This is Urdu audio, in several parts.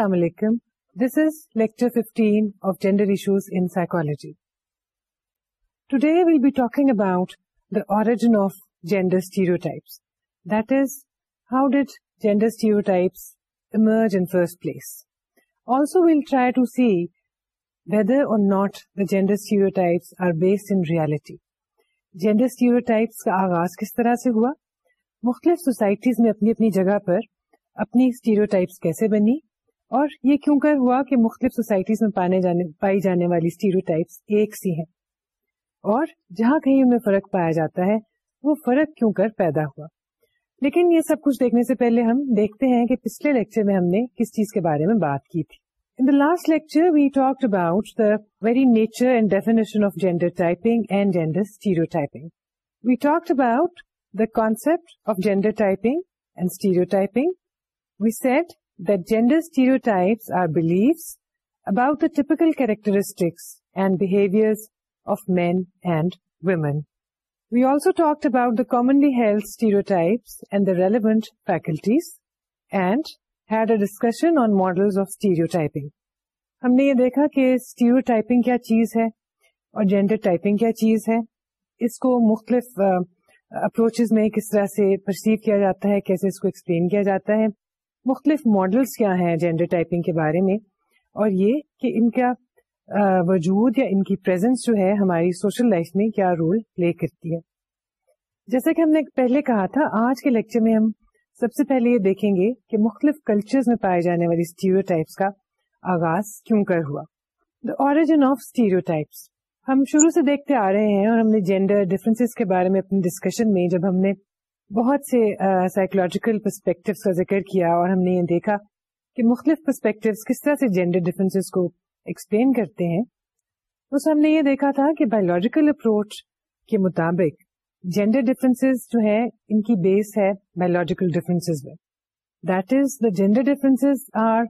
السلام علیکم this is lecture 15 of gender issues in psychology today we'll be talking about the origin of gender stereotypes that is how did gender emerge in first place also we'll try to see whether or not the gender are based in reality gender stereotypes کا آغاز کس طرح سے ہوا مختلف سوسائٹیز میں اپنی اپنی جگہ پر اپنی اسٹیریوٹائپس کیسے بنی اور یہ کیوں کر ہوا کہ مختلف سوسائٹیز میں پانے جانے پائی جانے والی اسٹیریو ٹائپس ایک سی ہیں اور جہاں کہیں ان میں فرق پایا جاتا ہے وہ فرق کیوں کر پیدا ہوا لیکن یہ سب کچھ دیکھنے سے پہلے ہم دیکھتے ہیں کہ پچھلے لیکچر میں ہم نے کس چیز کے بارے میں بات کی تھی in the last lecture we talk about the very nature and definition of gender typing and stereotyping we talk about the concept of gender typing and stereotyping we said that gender stereotypes are beliefs about the typical characteristics and behaviors of men and women. We also talked about the commonly held stereotypes and the relevant faculties and had a discussion on models of stereotyping. ہم نے یہ دیکھا کہ stereotyping کیا چیز ہے اور gender typing کیا چیز ہے اس کو مختلف اپروچز uh, میں کس طرح سے پرسیو کیا جاتا ہے کیسے اس کو ایکسپلین کیا جاتا ہے مختلف ماڈلس کیا ہیں جینڈر ٹائپنگ کے بارے میں اور یہ کہ ان کا وجود یا ان کی پرزینس جو ہے ہماری سوشل لائف میں کیا رول پلے کرتی ہے جیسا کہ ہم نے پہلے کہا تھا آج کے لیکچر میں ہم سب سے پہلے یہ دیکھیں گے کہ مختلف کلچرز میں پائے جانے والی اسٹیریو ٹائپس کا آغاز کیوں کر ہوا the origin of stereotypes ہم شروع سے دیکھتے آ رہے ہیں اور ہم نے جینڈر ڈفرینس کے بارے میں اپنی ڈسکشن میں جب ہم نے بہت سے سائیکولوجیکل uh, پرسپیکٹو کا ذکر کیا اور ہم نے یہ دیکھا کہ مختلف پرسپیکٹو کس طرح سے جینڈر ڈفرینس کو ایکسپلین کرتے ہیں اس ہم نے یہ دیکھا تھا کہ بایولوجیکل اپروچ کے مطابق جینڈر ڈفرینس جو ہے ان کی بیس ہے بایولوجیکل ڈفرینسز میں that is the gender differences are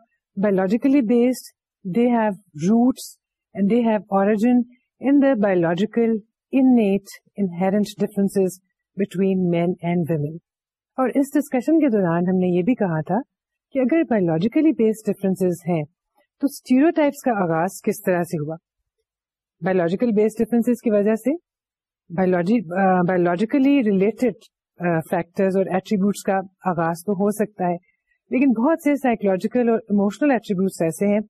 biologically based they have roots and they have origin in the biological innate inherent ہیرنٹ between men and women اور اس ڈسکشن کے دوران ہم نے یہ بھی کہا تھا کہ اگر بایولوجیکلی بیسڈ ڈفرینس ہیں تو ٹائپس کا آغاز کس طرح سے ہوا بایولوجیکل بیسڈ ڈفرینس کی وجہ سے بایولوجیکلی ریلیٹڈ فیکٹرز اور ایٹریبیوٹس کا آغاز تو ہو سکتا ہے لیکن بہت سے سائیکولوجیکل اور اموشنل ایٹریبیوٹس ایسے ہیں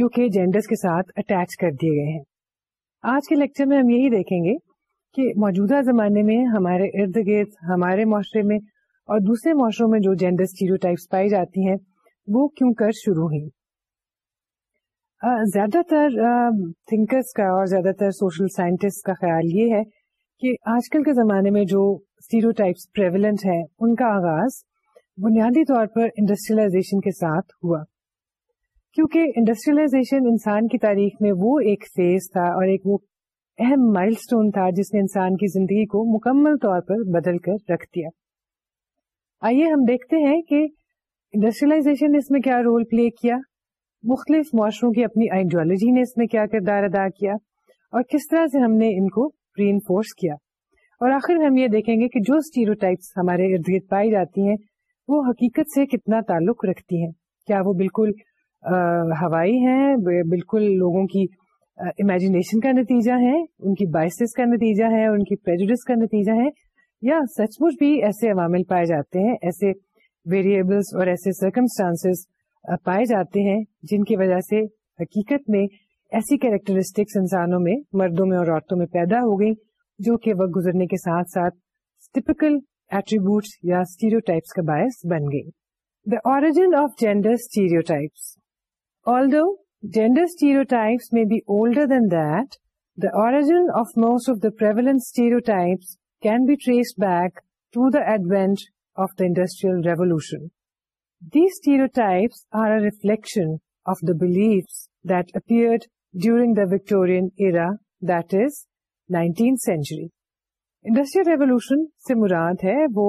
جو کہ جینڈرس کے ساتھ اٹیچ کر دیے گئے ہیں آج کے لیکچر میں ہم یہی دیکھیں گے کہ موجودہ زمانے میں ہمارے ارد گرد ہمارے معاشرے میں اور دوسرے معاشروں میں جو جینڈر پائی جاتی ہیں وہ کیوں کر شروع ہوئی زیادہ تر تھنکرس کا اور زیادہ تر سوشل سائنٹسٹ کا خیال یہ ہے کہ آج کل کے زمانے میں جو پریویلنٹ ہیں ان کا آغاز بنیادی طور پر انڈسٹریلائزیشن کے ساتھ ہوا کیونکہ انڈسٹریلائزیشن انسان کی تاریخ میں وہ ایک فیز تھا اور ایک وہ اہم مائل سٹون تھا جس نے انسان کی زندگی کو مکمل طور پر بدل کر رکھ دیا آئیے ہم دیکھتے ہیں کہ انڈسٹریلائزیشن نے اس میں کیا کیا رول پلے مختلف معاشروں کی اپنی آئیڈیالوجی نے اس میں کیا کردار ادا کیا اور کس طرح سے ہم نے ان کو ری انفورس کیا اور آخر ہم یہ دیکھیں گے کہ جو اسٹیروٹائپس ہمارے ارد گرد پائی جاتی ہیں وہ حقیقت سے کتنا تعلق رکھتی ہیں کیا وہ بالکل ہوائی ہیں بالکل لوگوں کی امیجنیشن کا نتیجہ ہے ان کی بائسز کا نتیجہ ہے ان کی پریجوڈس کا نتیجہ ہے یا سچ مچ بھی ایسے عوامل پائے جاتے ہیں ایسے ویریبلس اور ایسے سرکمسٹانس پائے جاتے ہیں جن کی وجہ سے حقیقت میں ایسی کیریکٹرسٹکس انسانوں میں مردوں میں اور عورتوں میں پیدا ہو گئی جو کہ وقت گزرنے کے ساتھ ساتھ ٹپکل ایٹریبیوٹس یا اسٹیریوٹائپس کا باعث بن گئی the origin of gender though be old then دافس of the Parveen can be trace back to داڈو ریولیوشنیکشن of the belief that up during the Victorian era that is nineteenth century industrial revolution سے مراد ہے وہ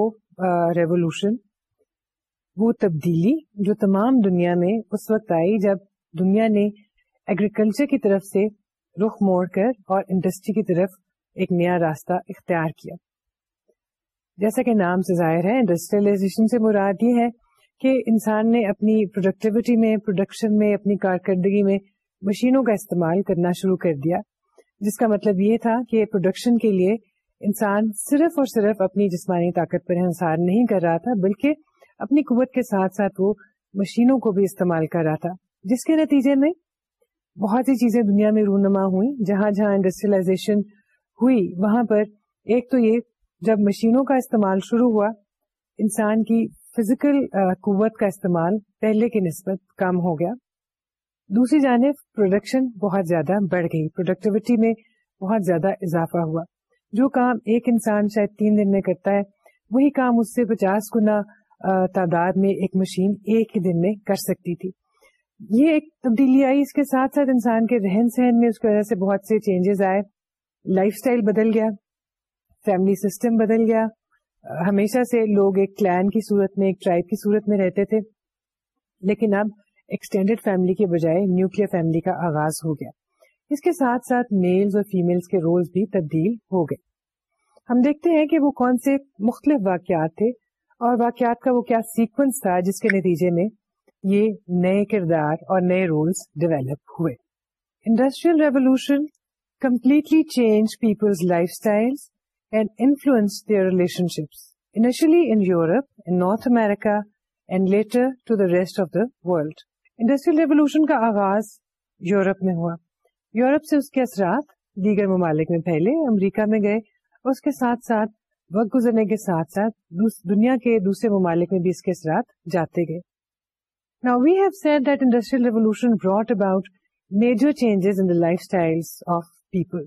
ریولیوشن وہ تبدیلی جو تمام دنیا میں اس وقت آئی جب دنیا نے ایگریکلچر کی طرف سے رخ موڑ کر اور انڈسٹری کی طرف ایک نیا راستہ اختیار کیا جیسا کہ نام سے ظاہر ہے انڈسٹریلائزیشن سے مراد یہ ہے کہ انسان نے اپنی پروڈکٹیوٹی میں پروڈکشن میں اپنی کارکردگی میں مشینوں کا استعمال کرنا شروع کر دیا جس کا مطلب یہ تھا کہ پروڈکشن کے لیے انسان صرف اور صرف اپنی جسمانی طاقت پر انحصار نہیں کر رہا تھا بلکہ اپنی قوت کے ساتھ ساتھ وہ مشینوں کو بھی استعمال کر رہا تھا جس کے نتیجے میں بہت سی چیزیں دنیا میں رونما ہوئی جہاں جہاں انڈسٹریلائزیشن ہوئی وہاں پر ایک تو یہ جب مشینوں کا استعمال شروع ہوا انسان کی فزیکل قوت کا استعمال پہلے کی نسبت کم ہو گیا دوسری جانب پروڈکشن بہت زیادہ بڑھ گئی پروڈکٹیوٹی میں بہت زیادہ اضافہ ہوا جو کام ایک انسان شاید تین دن میں کرتا ہے وہی کام اس سے پچاس گنا تعداد میں ایک مشین ایک ہی دن میں کر سکتی تھی یہ ایک تبدیلی آئی اس کے ساتھ ساتھ انسان کے رہن سہن میں اس کی وجہ سے بہت سے چینجز آئے لائف اسٹائل بدل گیا فیملی سسٹم بدل گیا ہمیشہ سے لوگ ایک کلین کی صورت میں ایک ٹرائب کی صورت میں رہتے تھے لیکن اب ایکسٹینڈیڈ فیملی کے بجائے نیوکلیر فیملی کا آغاز ہو گیا اس کے ساتھ ساتھ میلز اور فیملز کے رولز بھی تبدیل ہو گئے ہم دیکھتے ہیں کہ وہ کون سے مختلف واقعات تھے اور واقعات کا وہ کیا سیکوینس تھا جس کے نتیجے میں یہ نئے کردار اور نئے رولس ڈیویلپ ہوئے industrial revolution completely change people's lifestyle and influence their relationships initially in Europe and North America and later to the rest of the world industrial revolution کا آغاز یورپ میں ہوا یورپ سے اس کے اثرات دیگر ممالک میں پھیلے امریکہ میں گئے اور اس کے ساتھ ساتھ وقت گزرنے کے ساتھ ساتھ دنیا کے دوسرے ممالک میں بھی اس کے اثرات جاتے گئے Now, we have said that Industrial Revolution brought about major changes in the lifestyles of people.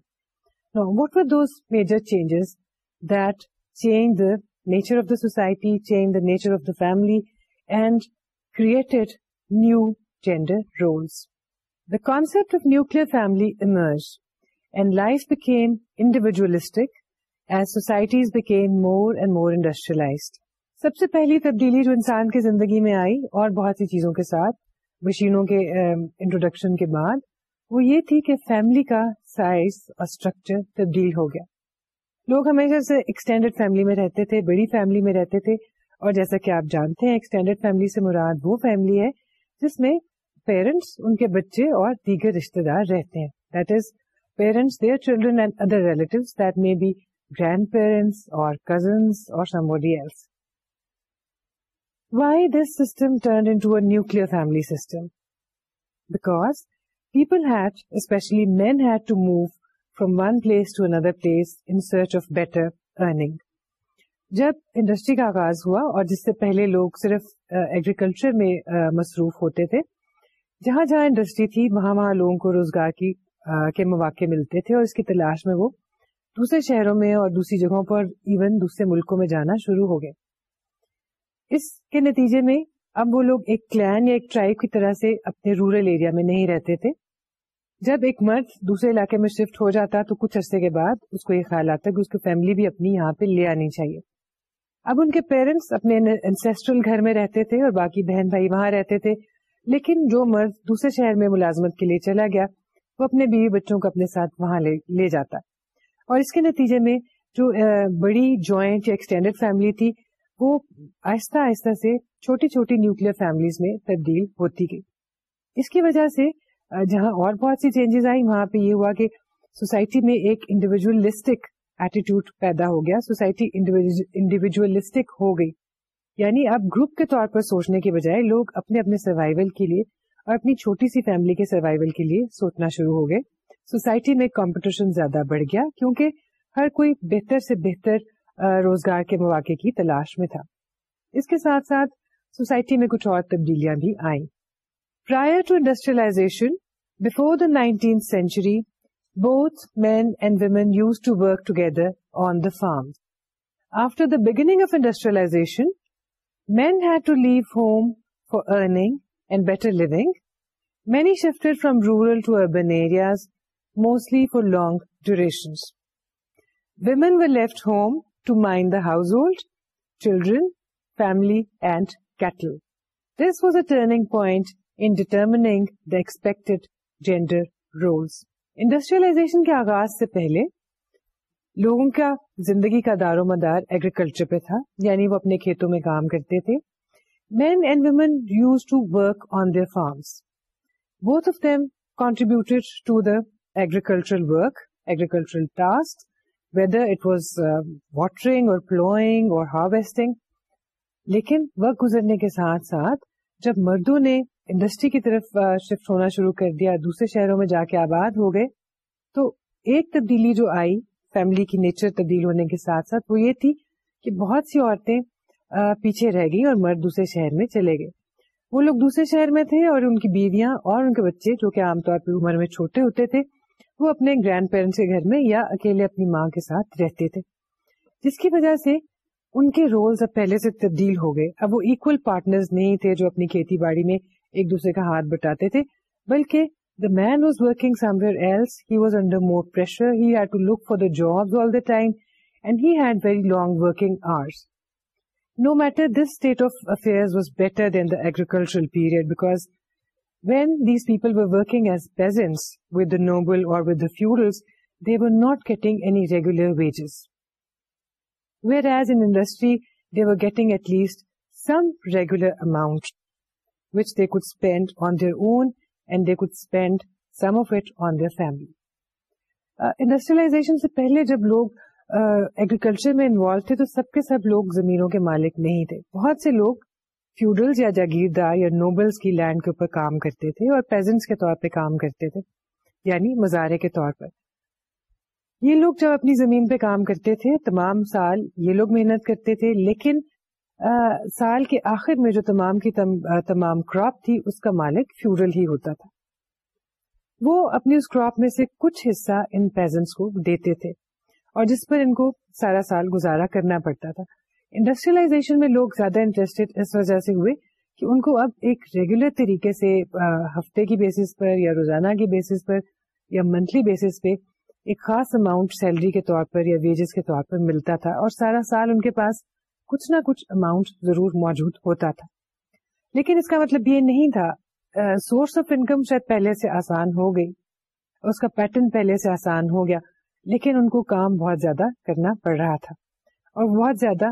Now, what were those major changes that changed the nature of the society, changed the nature of the family, and created new gender roles? The concept of nuclear family emerged, and life became individualistic as societies became more and more industrialized. سب سے پہلی تبدیلی جو انسان کی زندگی میں آئی اور بہت سی چیزوں کے ساتھ مشینوں کے انٹروڈکشن کے بعد وہ یہ تھی کہ فیملی کا سائز اور اسٹرکچر تبدیل ہو گیا لوگ ہمیشہ سے ایکسٹینڈیڈ فیملی میں رہتے تھے بڑی فیملی میں رہتے تھے اور جیسا کہ آپ جانتے ہیں ایکسٹینڈیڈ فیملی سے مراد وہ فیملی ہے جس میں پیرنٹس ان کے بچے اور دیگر رشتے دار رہتے ہیں that is parents their children and other relatives that may be grandparents or cousins or somebody else why this system turned into a nuclear family system? Because people had, especially men had to move from one place to another place in search of better earning. جب انڈسٹری کا آغاز ہوا اور جس سے پہلے لوگ صرف ایگریکلچر میں مصروف ہوتے تھے جہاں جہاں انڈسٹری تھی وہاں وہاں لوگوں کو روزگار کی کے مواقع ملتے تھے اور اس کی تلاش میں وہ دوسرے شہروں میں اور دوسری جگہوں پر ایون دوسرے ملکوں میں جانا شروع ہو گئے اس کے نتیجے میں اب وہ لوگ ایک کلین یا ایک ٹرائب کی طرح سے اپنے رورل ایریا میں نہیں رہتے تھے جب ایک مرد دوسرے علاقے میں شفٹ ہو جاتا تو کچھ عرصے کے بعد اس کو یہ خیال آتا کہ اس کی فیملی بھی اپنی یہاں پہ لے آنی چاہیے اب ان کے پیرنٹس اپنے انسیسٹرل گھر میں رہتے تھے اور باقی بہن بھائی وہاں رہتے تھے لیکن جو مرد دوسرے شہر میں ملازمت کے لیے چلا گیا وہ اپنے بیوی بچوں کو اپنے ساتھ وہاں لے, لے جاتا اور اس کے نتیجے میں جو بڑی جوائنٹ یا ایکسٹینڈیڈ فیملی تھی وہ آہستہ آہستہ سے چھوٹی چھوٹی نیوکلیر فیملیز میں تبدیل ہوتی گئی اس کی وجہ سے جہاں اور بہت سی چینجز آئی وہاں پہ یہ ہوا کہ سوسائٹی میں ایک انڈیویجلسٹک ایٹیٹیوڈ پیدا ہو گیا سوسائٹی انڈیویجلسٹک ہو گئی یعنی اب گروپ کے طور پر سوچنے کے بجائے لوگ اپنے اپنے سروائول کے لیے اور اپنی چھوٹی سی فیملی کے سروائول کے لیے سوچنا شروع ہو گئے سوسائٹی میں کمپٹیشن زیادہ بڑھ گیا کیونکہ ہر کوئی بہتر سے بہتر روزگار کے مواقع کی تلاش میں تھا اس کے ساتھ ساتھ سوسائٹی میں کچھ اور تبدیلیاں بھی آئیں prior to industrialization before the nineteenth century both men and women used to work together on the farm after the beginning of industrialization men had to leave home for earning and better living many shifted from rural to urban areas mostly for long duration women well left home to mind the household children family and cattle this was a turning point in determining the expected gender roles industrialization کے آغاز سے پہلے لوگوں کا زندگی کا دار و مدار ایگریکلچر پہ تھا یعنی وہ اپنے کھیتوں میں کام کرتے تھے men and women use to work on their farms both of them contributed to the agricultural work agricultural task it was watering اور پلوئنگ اور ہارویسٹنگ لیکن وقت گزرنے کے ساتھ ساتھ جب مردوں نے انڈسٹری کی طرف شفٹ ہونا شروع کر دیا دوسرے شہروں میں جا کے آباد ہو گئے تو ایک تبدیلی جو آئی فیملی کی نیچر تبدیل ہونے کے ساتھ ساتھ وہ یہ تھی کہ بہت سی عورتیں پیچھے رہ گئی اور مرد دوسرے شہر میں چلے گئے وہ لوگ دوسرے شہر میں تھے اور ان کی بیویاں اور ان کے بچے جو کہ عام طور پہ عمر میں چھوٹے ہوتے تھے وہ اپنے گرینڈ پیرنٹس کے گھر میں یا اکیلے اپنی ماں کے ساتھ رہتے تھے جس کی وجہ سے ان کے رولز اب پہلے سے تبدیل ہو گئے اب وہ ایکول پارٹنر نہیں تھے جو اپنی کھیتی باڑی میں ایک دوسرے کا ہاتھ بٹاتے تھے بلکہ the man was working somewhere else he was under more pressure he had to look for the job all the time and had very long working hours no matter this state of affair was better than the agricultural period because once people working as peasant ودل اور پہلے جب لوگ ایگریکلچر میں انوالو تھے تو سب کے سب لوگ زمینوں کے مالک نہیں تھے بہت سے لوگ فیوڈل یا جاگیردار یا نوبلس کی لینڈ کے اوپر کام کرتے تھے اور پیزنٹس کے طور پہ کام کرتے تھے یعنی مزارے کے طور پر یہ لوگ جب اپنی زمین پہ کام کرتے تھے تمام سال یہ لوگ محنت کرتے تھے لیکن آ, سال کے آخر میں جو تمام کی تم, آ, تمام کراپ تھی اس کا مالک فیوڈل ہی ہوتا تھا وہ اپنی اس کراپ میں سے کچھ حصہ ان پیزنٹس کو دیتے تھے اور جس پر ان کو سارا سال گزارا کرنا پڑتا تھا انڈسٹریلائزیشن میں لوگ زیادہ انٹرسٹڈ اس وجہ سے ہوئے کہ ان کو اب ایک ریگولر طریقے سے ہفتے کی بیسس پر یا روزانہ کی بیسس پر یا منتھلی بیسس پہ ایک خاص اماؤنٹ سیلری کے طور پر یا ویجز کے طور پر ملتا تھا اور سارا سال ان کے پاس کچھ نہ کچھ اماؤنٹ ضرور موجود ہوتا تھا لیکن اس کا مطلب یہ نہیں تھا سورس آف انکم شاید پہلے سے آسان ہو گئی اس کا پیٹرن پہلے سے آسان ہو گیا لیکن ان کو کام بہت زیادہ کرنا پڑ رہا تھا اور بہت زیادہ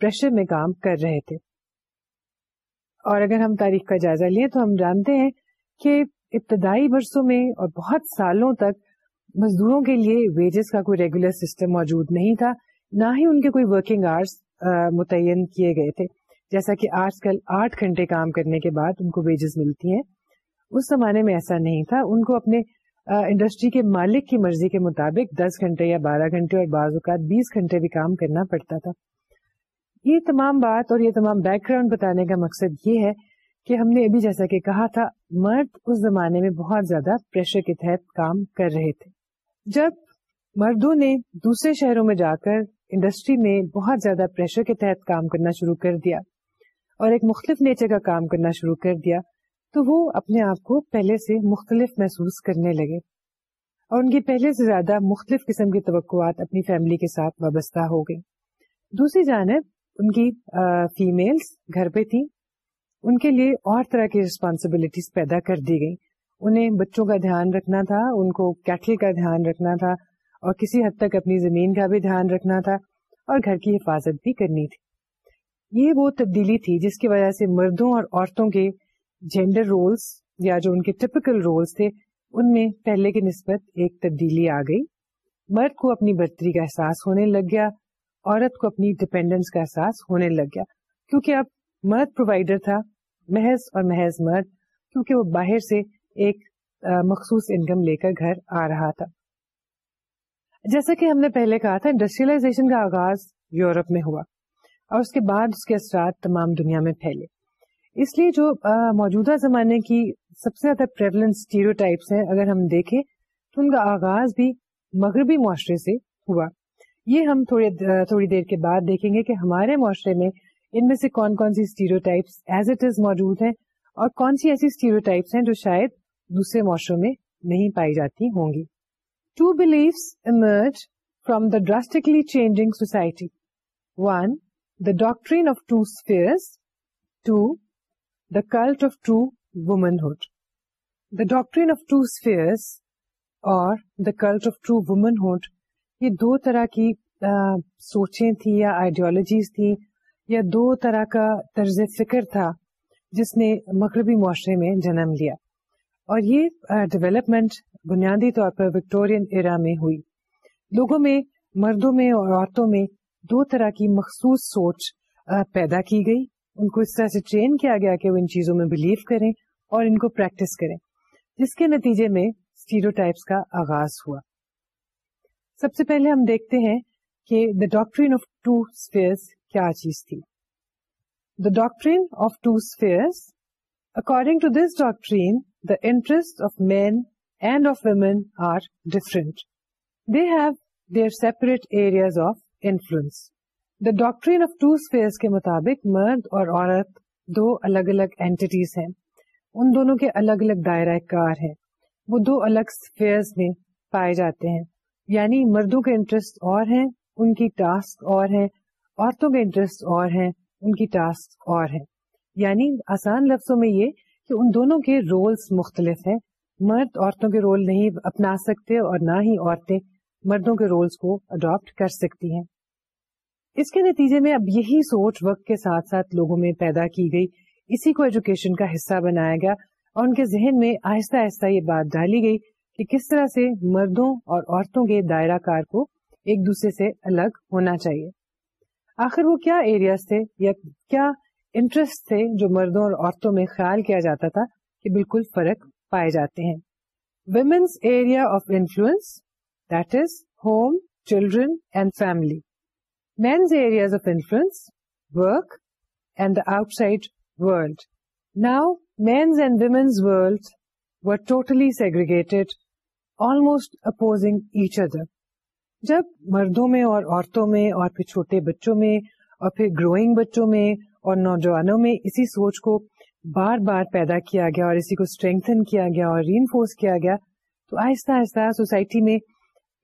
پریشر میں کام کر رہے تھے اور اگر ہم تاریخ کا جائزہ لیں تو ہم جانتے ہیں کہ ابتدائی برسوں میں اور بہت سالوں تک مزدوروں کے لیے ویجز کا کوئی ریگولر سسٹم موجود نہیں تھا نہ ہی ان کے کوئی ورکنگ آورس متعین کیے گئے تھے جیسا کہ آج کل آٹھ گھنٹے کام کرنے کے بعد ان کو ویجز ملتی ہیں اس زمانے میں ایسا نہیں تھا ان کو اپنے انڈسٹری کے مالک کی مرضی کے مطابق دس گھنٹے یا بارہ گھنٹے اور بعض اوقات بیس گھنٹے بھی کام کرنا پڑتا تھا یہ تمام بات اور یہ تمام بیک گراؤنڈ بتانے کا مقصد یہ ہے کہ ہم نے ابھی جیسا کہ کہا تھا مرد اس زمانے میں بہت زیادہ پریشر کے تحت کام کر رہے تھے جب مردوں نے دوسرے شہروں میں جا کر انڈسٹری میں بہت زیادہ پریشر کے تحت کام کرنا شروع کر دیا اور ایک مختلف نیچر کا کام کرنا شروع کر دیا تو وہ اپنے آپ کو پہلے سے مختلف محسوس کرنے لگے اور ان کی پہلے سے زیادہ مختلف قسم کی توقعات اپنی فیملی کے ساتھ وابستہ ہو گئی دوسری جانب ان کی فیملس گھر پہ تھیں ان کے لیے اور طرح کی ریسپانسبلٹیز پیدا کر دی گئی انہیں بچوں کا دھیان رکھنا تھا ان کو کیٹل کا دھیان رکھنا تھا اور کسی حد تک اپنی زمین کا بھی دھیان رکھنا تھا اور گھر کی حفاظت بھی کرنی تھی یہ وہ تبدیلی تھی جس کی وجہ سے مردوں اور عورتوں کے جینڈر رولز یا جو ان کے ٹپکل رولز تھے ان میں پہلے کے نسبت ایک تبدیلی آ گئی مرد کو اپنی برتری کا احساس ہونے لگ گیا عورت کو اپنی ڈپینڈنس کا احساس ہونے لگ گیا کیونکہ اب مرد پرووائڈر تھا محض اور محض مرد کیونکہ وہ باہر سے ایک مخصوص انکم لے کر گھر آ رہا تھا جیسا کہ ہم نے پہلے کہا تھا انڈسٹریلائزیشن کا آغاز یورپ میں ہوا اور اس کے بعد اس کے اثرات تمام دنیا میں پھیلے اس لیے جو موجودہ زمانے کی سب سے زیادہ پریولنس ٹائپس ہیں اگر ہم دیکھیں تو ان کا آغاز بھی مغربی معاشرے سے ہوا یہ ہم تھوڑے تھوڑی دیر کے بعد دیکھیں گے کہ ہمارے معاشرے میں ان میں سے کون کون سی stereotypes as it is موجود ہیں اور کون سی ایسی اسٹیریو ٹائپس ہیں جو شاید دوسرے معاشروں میں نہیں پائی جاتی ہوں گی two beliefs emerge from the drastically changing society one the doctrine of two spheres two the cult of womanhood the doctrine of two spheres or the cult of true womanhood یہ دو طرح کی سوچیں تھیں یا آئیڈیالوجیز تھیں یا دو طرح کا طرز فکر تھا جس نے مغربی معاشرے میں جنم لیا اور یہ ڈیولپمنٹ بنیادی طور پر وکٹورین ایرا میں ہوئی لوگوں میں مردوں میں اور عورتوں میں دو طرح کی مخصوص سوچ پیدا کی گئی ان کو اس طرح سے ٹرین کیا گیا کہ وہ ان چیزوں میں بلیو کریں اور ان کو پریکٹس کریں جس کے نتیجے میں اسٹیریوٹائپس کا آغاز ہوا سب سے پہلے ہم دیکھتے ہیں کہ the doctrine of two spheres کیا چیز تھی the doctrine of two spheres according to this doctrine the interest of men and of women are they have their separate areas of influence the doctrine of two spheres کے مطابق مرد اور عورت دو الگ الگ اینٹیز ہیں ان دونوں کے الگ الگ دائرہ کار ہیں وہ دو الگ اسپیئر میں پائے جاتے ہیں یعنی مردوں کے انٹرسٹ اور ہیں ان کی ٹاسک اور ہیں عورتوں کے انٹرسٹ اور ہیں ان کی ٹاسک اور ہیں یعنی آسان لفظوں میں یہ کہ ان دونوں کے رولز مختلف ہیں مرد عورتوں کے رول نہیں اپنا سکتے اور نہ ہی عورتیں مردوں کے رولز کو اڈاپٹ کر سکتی ہیں اس کے نتیجے میں اب یہی سوچ وقت کے ساتھ ساتھ لوگوں میں پیدا کی گئی اسی کو ایجوکیشن کا حصہ بنایا گیا اور ان کے ذہن میں آہستہ آہستہ یہ بات ڈالی گئی کہ کس طرح سے مردوں اور عورتوں کے دائرہ کار کو ایک دوسرے سے الگ ہونا چاہیے آخر وہ کیا ایریاز تھے یا کیا انٹرسٹ تھے جو مردوں اور عورتوں میں خیال کیا جاتا تھا کہ بالکل فرق پائے جاتے ہیں women's area of influence that is home children and family men's areas of influence work and the outside world now men's and women's world were totally segregated almost opposing each other جب مردوں میں اور عورتوں میں اور پھر چھوٹے بچوں میں اور پھر گروئنگ بچوں میں اور نوجوانوں میں اسی سوچ کو بار بار پیدا کیا گیا اور اسی کو اسٹرینتھن کیا گیا اور ری انفورس کیا گیا تو آہستہ آہستہ سوسائٹی میں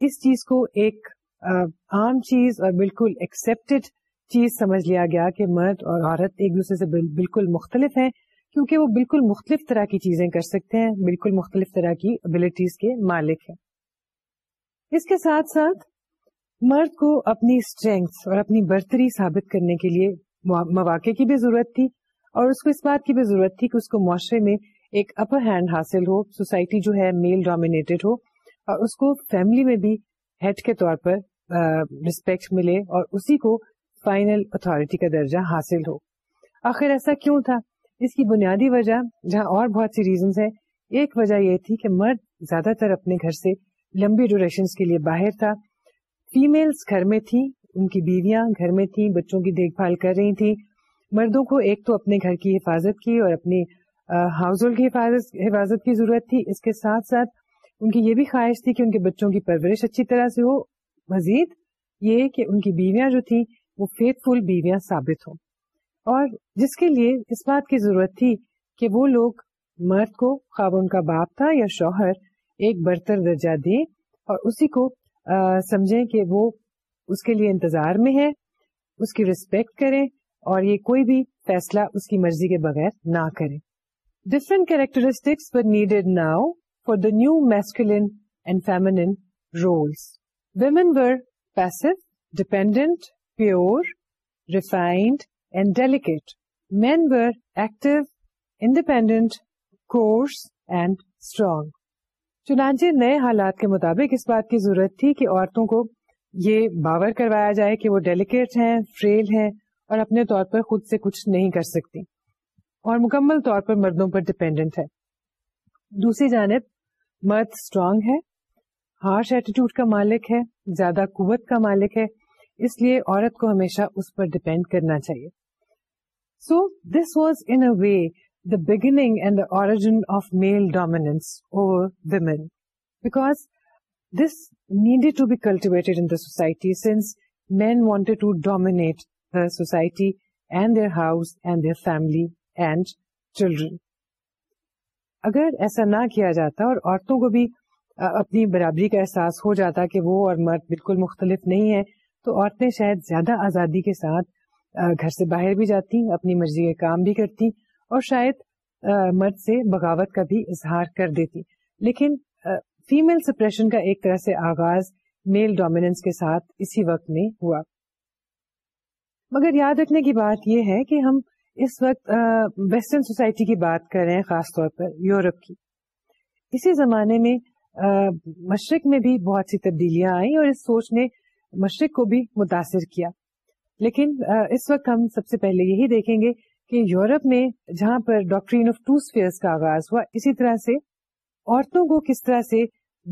اس چیز کو ایک عام چیز اور بالکل ایکسپٹیڈ چیز سمجھ لیا گیا کہ مرد اور عورت ایک دوسرے سے بالکل مختلف ہیں کیونکہ وہ بالکل مختلف طرح کی چیزیں کر سکتے ہیں بالکل مختلف طرح کی ابلیٹیز کے مالک ہیں اس کے ساتھ ساتھ مرد کو اپنی اسٹرینگس اور اپنی برتری ثابت کرنے کے لیے مواقع کی بھی ضرورت تھی اور اس کو اس بات کی بھی ضرورت تھی کہ اس کو معاشرے میں ایک اپر ہینڈ حاصل ہو سوسائٹی جو ہے میل ڈومینیٹڈ ہو اور اس کو فیملی میں بھی ہیڈ کے طور پر رسپیکٹ ملے اور اسی کو فائنل اتارٹی کا درجہ حاصل ہو آخر ایسا کیوں تھا اس کی بنیادی وجہ جہاں اور بہت سی ریزنز ہیں ایک وجہ یہ تھی کہ مرد زیادہ تر اپنے گھر سے لمبی ڈوریشن کے لیے باہر تھا فیملس گھر میں تھی ان کی بیویاں گھر میں تھیں بچوں کی دیکھ بھال کر رہی تھیں مردوں کو ایک تو اپنے گھر کی حفاظت کی اور اپنی ہاؤس ہولڈ کی حفاظت حفاظت کی ضرورت تھی اس کے ساتھ ساتھ ان کی یہ بھی خواہش تھی کہ ان کے بچوں کی پرورش اچھی طرح سے ہو مزید یہ کہ ان کی بیویاں جو تھیں وہ فیتھ فل بیویاں ثابت ہوں اور جس کے لیے اس بات کی ضرورت تھی کہ وہ لوگ مرد کو خواب ان کا باپ تھا یا شوہر ایک برتر درجہ دیں اور اسی کو سمجھیں کہ وہ اس کے لیے انتظار میں ہے اس کی رسپیکٹ کریں اور یہ کوئی بھی فیصلہ اس کی مرضی کے بغیر نہ کریں different characteristics needed now for the new masculine and feminine roles women were passive dependent pure refined and delicate men were active independent coarse and strong چنانچہ نئے حالات کے مطابق اس بات کی ضرورت تھی کہ عورتوں کو یہ باور کروایا جائے کہ وہ ڈیلیکیٹ ہیں فریل ہیں اور اپنے طور پر خود سے کچھ نہیں کر سکتی اور مکمل طور پر مردوں پر ڈپینڈنٹ ہے دوسری جانب مرد اسٹرانگ ہے ہارش ایٹیٹیوڈ کا مالک ہے زیادہ قوت کا مالک ہے اس لیے عورت کو ہمیشہ اس پر ڈپینڈ کرنا چاہیے so this was in way the beginning and داجنٹ society and their house and their family and children اگر ایسا نہ کیا جاتا اور عورتوں کو بھی اپنی برابری کا احساس ہو جاتا کہ وہ اور مرد بالکل مختلف نہیں ہے تو عورتیں شاید زیادہ آزادی کے ساتھ گھر سے باہر بھی جاتی اپنی مرضی کے کام بھی کرتی اور شاید مرد سے بغاوت کا بھی اظہار کر دیتی لیکن فیمل سپریشن کا ایک طرح سے آغاز میل ڈومیننس کے ساتھ اسی وقت میں ہوا مگر یاد رکھنے کی بات یہ ہے کہ ہم اس وقت ویسٹرن سوسائٹی کی بات کر رہے ہیں خاص طور پر یورپ کی اسی زمانے میں مشرق میں بھی بہت سی تبدیلیاں آئیں اور اس سوچ نے مشرق کو بھی متاثر کیا لیکن اس وقت ہم سب سے پہلے یہی دیکھیں گے کہ یورپ میں جہاں پر ڈاکٹرین آف ٹو اسپیئرس کا آغاز ہوا اسی طرح سے عورتوں کو کس طرح سے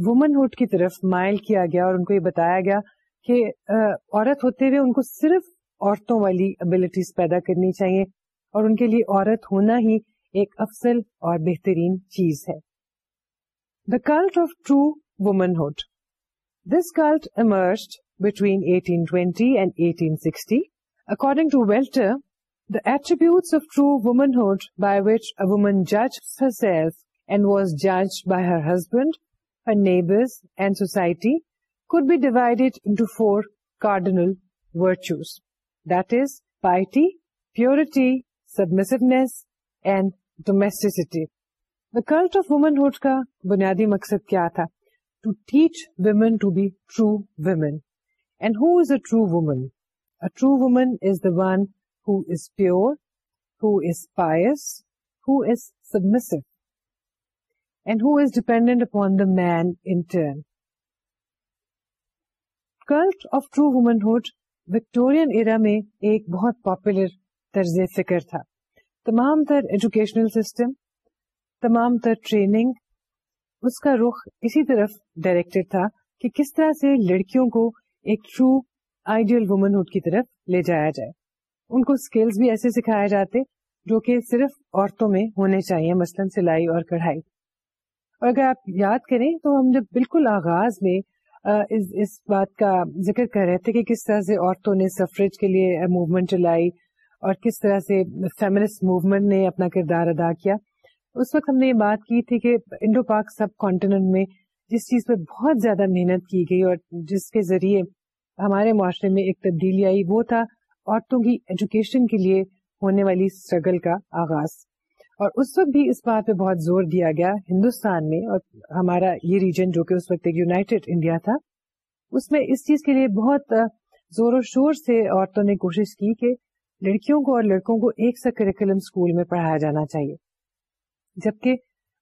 وومن ہوڈ کی طرف مائل کیا گیا اور ان کو یہ بتایا گیا کہ عورت ہوتے ہوئے ان کو صرف عورتوں والی ابلیٹیز پیدا کرنی چاہیے اور ان کے لیے عورت ہونا ہی ایک افضل اور بہترین چیز ہے the cult of true womanhood this cult emerged between eighteen twenty and eighteen sixty according to Welter the attribute of true womanhood جج سس اینڈ واز جج by her husband her neighbours and society could be divided into four cardinal virtues that is piety purity submissiveness and domesticity the cult کا بنیادی مقصد کیا تھا to teach women to be true women and who true woman true woman one who Cult of true womanhood Victorian era میں ایک بہت پاپولر طرز فکر تھا تمام تر ایجوکیشنل سسٹم تمام تر ٹریننگ اس کا رخ اسی طرف ڈائریکٹڈ تھا کہ کس طرح سے لڑکیوں کو ایک ٹرو آئیڈیل وومن کی طرف لے جایا جائے ان کو اسکلز بھی ایسے سکھائے جاتے جو کہ صرف عورتوں میں ہونے چاہیے مثلاً سلائی اور کڑھائی اور اگر آپ یاد کریں تو ہم جب بالکل آغاز میں اس بات کا ذکر کر رہے تھے کہ کس طرح سے عورتوں نے سفریج کے لیے موومنٹ چلائی اور کس طرح سے فیملیس موومنٹ نے اپنا کردار ادا کیا اس وقت ہم نے یہ بات کی تھی کہ انڈو پاک سب کانٹیننٹ میں جس چیز پہ بہت زیادہ محنت کی گئی اور جس کے ذریعے ہمارے معاشرے میں ایک تبدیلی آئی وہ تھا عورتوں کی ایجوکیشن کے لیے ہونے والی اسٹرگل کا آغاز اور اس وقت بھی اس بات پہ بہت زور دیا گیا ہندوستان میں اور ہمارا یہ ریجن جو کہ اس وقت ایک یوناٹیڈ انڈیا تھا اس میں اس چیز کے لیے بہت زور و شور سے عورتوں نے کوشش کی کہ لڑکیوں کو اور لڑکوں کو ایک سا کریکولم اسکول میں پڑھایا جانا چاہیے جبکہ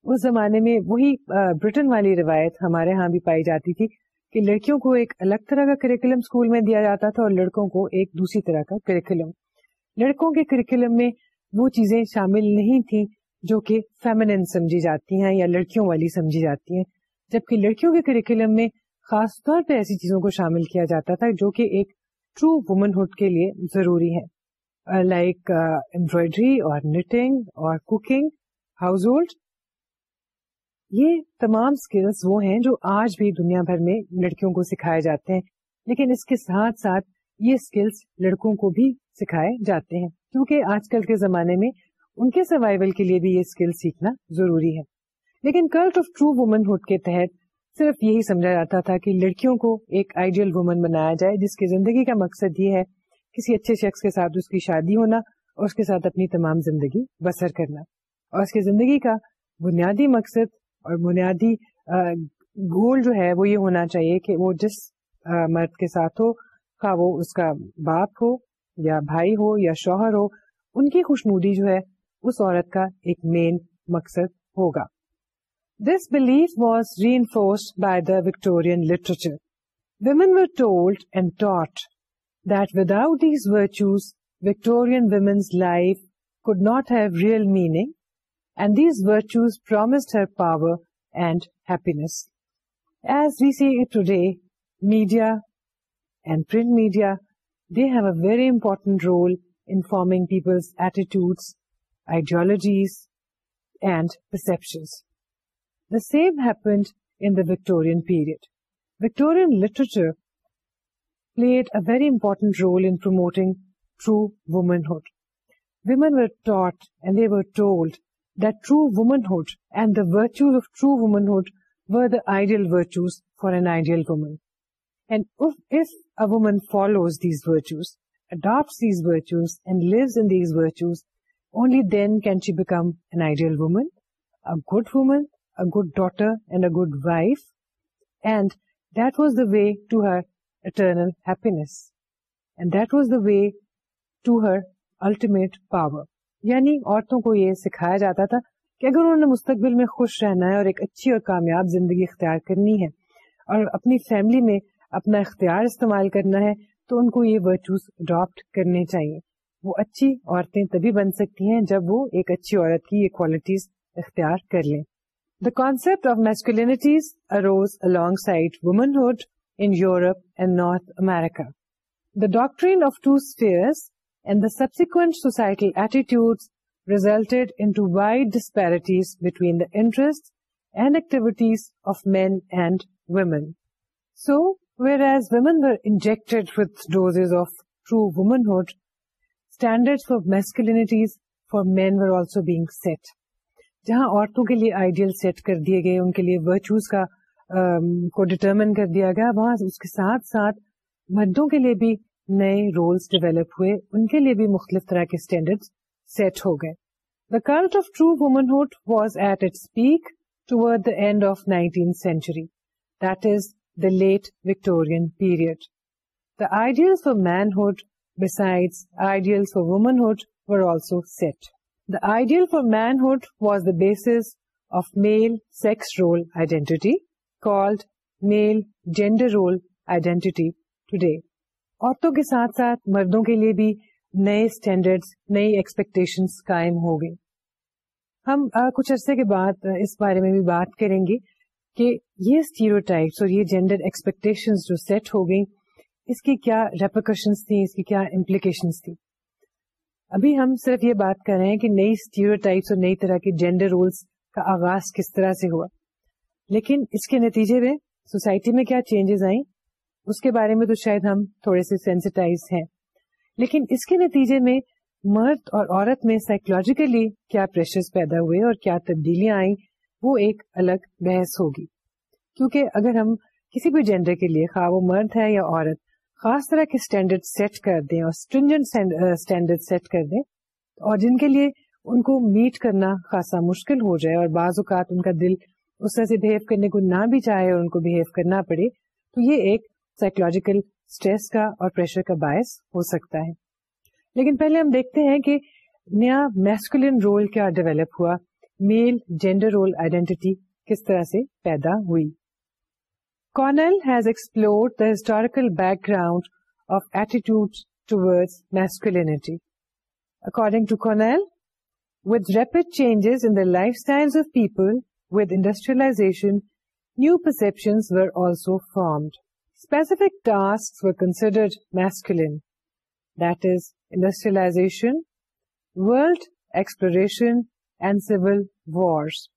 اس زمانے میں وہی برٹن والی روایت ہمارے ہاں بھی پائی جاتی تھی کہ لڑکیوں کو ایک الگ طرح کا کریکولم اسکول میں دیا جاتا تھا اور لڑکوں کو ایک دوسری طرح کا کریکولم لڑکوں کے کریکولم میں وہ چیزیں شامل نہیں تھیں جو کہ فیمنن سمجھی جاتی ہیں یا لڑکیوں والی سمجھی جاتی ہیں جبکہ لڑکیوں کے کریکولم میں خاص طور پہ ایسی چیزوں کو شامل کیا جاتا تھا جو کہ ایک ٹرو وومن ہوڈ کے لیے ضروری ہے لائک uh, اور نیٹنگ اور کوکنگ ہاؤس ہولڈ یہ تمام اسکلس وہ ہیں جو آج بھی دنیا بھر میں لڑکیوں کو سکھائے جاتے ہیں لیکن اس کے ساتھ ساتھ یہ اسکلس لڑکوں کو بھی سکھائے جاتے ہیں کیونکہ آج کل کے زمانے میں ان کے سروائول کے لیے بھی یہ اسکل سیکھنا ضروری ہے لیکن cult of true womanhood کے تحت صرف یہی سمجھا جاتا تھا کہ لڑکیوں کو ایک آئیڈیل وومن بنایا جائے جس کی زندگی کا مقصد یہ ہے کسی اچھے شخص کے ساتھ اس کی شادی ہونا اور اس کے ساتھ اپنی تمام زندگی بسر کرنا اور اس کی زندگی کا بنیادی مقصد اور بنیادی گول جو ہے وہ یہ ہونا چاہیے کہ وہ جس مرد کے ساتھ ہو کا وہ اس کا باپ ہو یا بھائی ہو یا شوہر ہو ان کی خوشنودی جو ہے اس عورت کا ایک مین مقصد ہوگا this belief was reinforce by the Victorian literature women were told and taught that without these virtues Victorian women's life could not have real meaning and these virtues promised her power and happiness. As we see today, media and print media, they have a very important role in forming people's attitudes, ideologies, and perceptions. The same happened in the Victorian period. Victorian literature played a very important role in promoting true womanhood. Women were taught and they were told that true womanhood and the virtues of true womanhood were the ideal virtues for an ideal woman. And if a woman follows these virtues, adopts these virtues, and lives in these virtues, only then can she become an ideal woman, a good daughter, and a good wife. And that was the way to her eternal happiness. And that was the way to her ultimate power. یعنی عورتوں کو یہ سکھایا جاتا تھا کہ اگر انہوں نے مستقبل میں خوش رہنا ہے اور ایک اچھی اور کامیاب زندگی اختیار کرنی ہے اور اپنی فیملی میں اپنا اختیار استعمال کرنا ہے تو ان کو یہ ورچوز اڈاپٹ کرنے چاہیے وہ اچھی عورتیں تبھی بن سکتی ہیں جب وہ ایک اچھی عورت کی یہ کوالٹیز اختیار کر لیں the concept of masculinities arose along womanhood in Europe and North America the doctrine of two stairs and of true attitude standards standard for masculinities for men also being set جہاں عورتوں کے لیے آئیڈیل سیٹ کر دیے گئے ان کے لیے ورچوز کا کو ڈیٹرمن کر دیا گیا وہاں اس کے ساتھ ساتھ مردوں کے لیے بھی نئے رولس ڈیویلپ ہوئے ان کے لیے بھی مختلف طرح کے اسٹینڈرڈ سیٹ ہو گئے the cult of true womanhood was at its peak ٹوڈ the end of nineteen century that is the late Victorian period the ideal for hood beside ideal for womanhood also set the ideal for hood was the base of male sex role identity called male gender role identity today عورتوں کے ساتھ ساتھ مردوں کے لیے بھی نئے اسٹینڈرڈس نئی ایکسپیکٹیشن قائم ہو گئی ہم کچھ عرصے کے بعد اس بارے میں بھی بات کریں گے کہ یہ اسٹیریوٹائپس اور یہ جینڈر ایکسپیکٹیشن جو سیٹ ہو گئی اس کی کیا ریپریکشن تھی اس کی کیا امپلیکیشنس تھی ابھی ہم صرف یہ بات کر رہے ہیں کہ نئی اسٹیریوٹائپس اور نئی طرح کے جینڈر رولس کا آغاز کس طرح سے ہوا لیکن اس کے نتیجے میں سوسائٹی میں کیا چینجز آئیں اس کے بارے میں تو شاید ہم تھوڑے سے سینسٹائز ہیں لیکن اس کے نتیجے میں مرد اور عورت میں سائیکولوجیکلی کیا پریشرز پیدا ہوئے اور کیا تبدیلیاں آئیں وہ ایک الگ بحث ہوگی کیونکہ اگر ہم کسی بھی جینڈر کے لیے خواہ وہ مرد ہے یا عورت خاص طرح کے اسٹینڈرڈ سیٹ کر دیں اور اسٹینڈرڈ سیٹ کر دیں اور جن کے لیے ان کو میٹ کرنا خاصا مشکل ہو جائے اور بعض اوقات ان کا دل اس طرح سے بہیو کرنے کو نہ بھی چاہے اور ان کو بہیو کرنا پڑے تو یہ ایک سائیکولوجیکل اسٹریس کا اور پریشر کا باعث ہو سکتا ہے لیکن پہلے ہم دیکھتے ہیں کہ نیا میسکولین رول کیا ڈیولپ ہوا میل جینڈر رول آئیڈینٹی کس طرح سے پیدا ہوئی Connell has explore historical background of attitude ٹوڈ masculinity according to Connell with rapid changes in the lifestyle of people with industrialization new perception also formed Specific tasks were considered masculine, that is, industrialization, world exploration, and civil wars.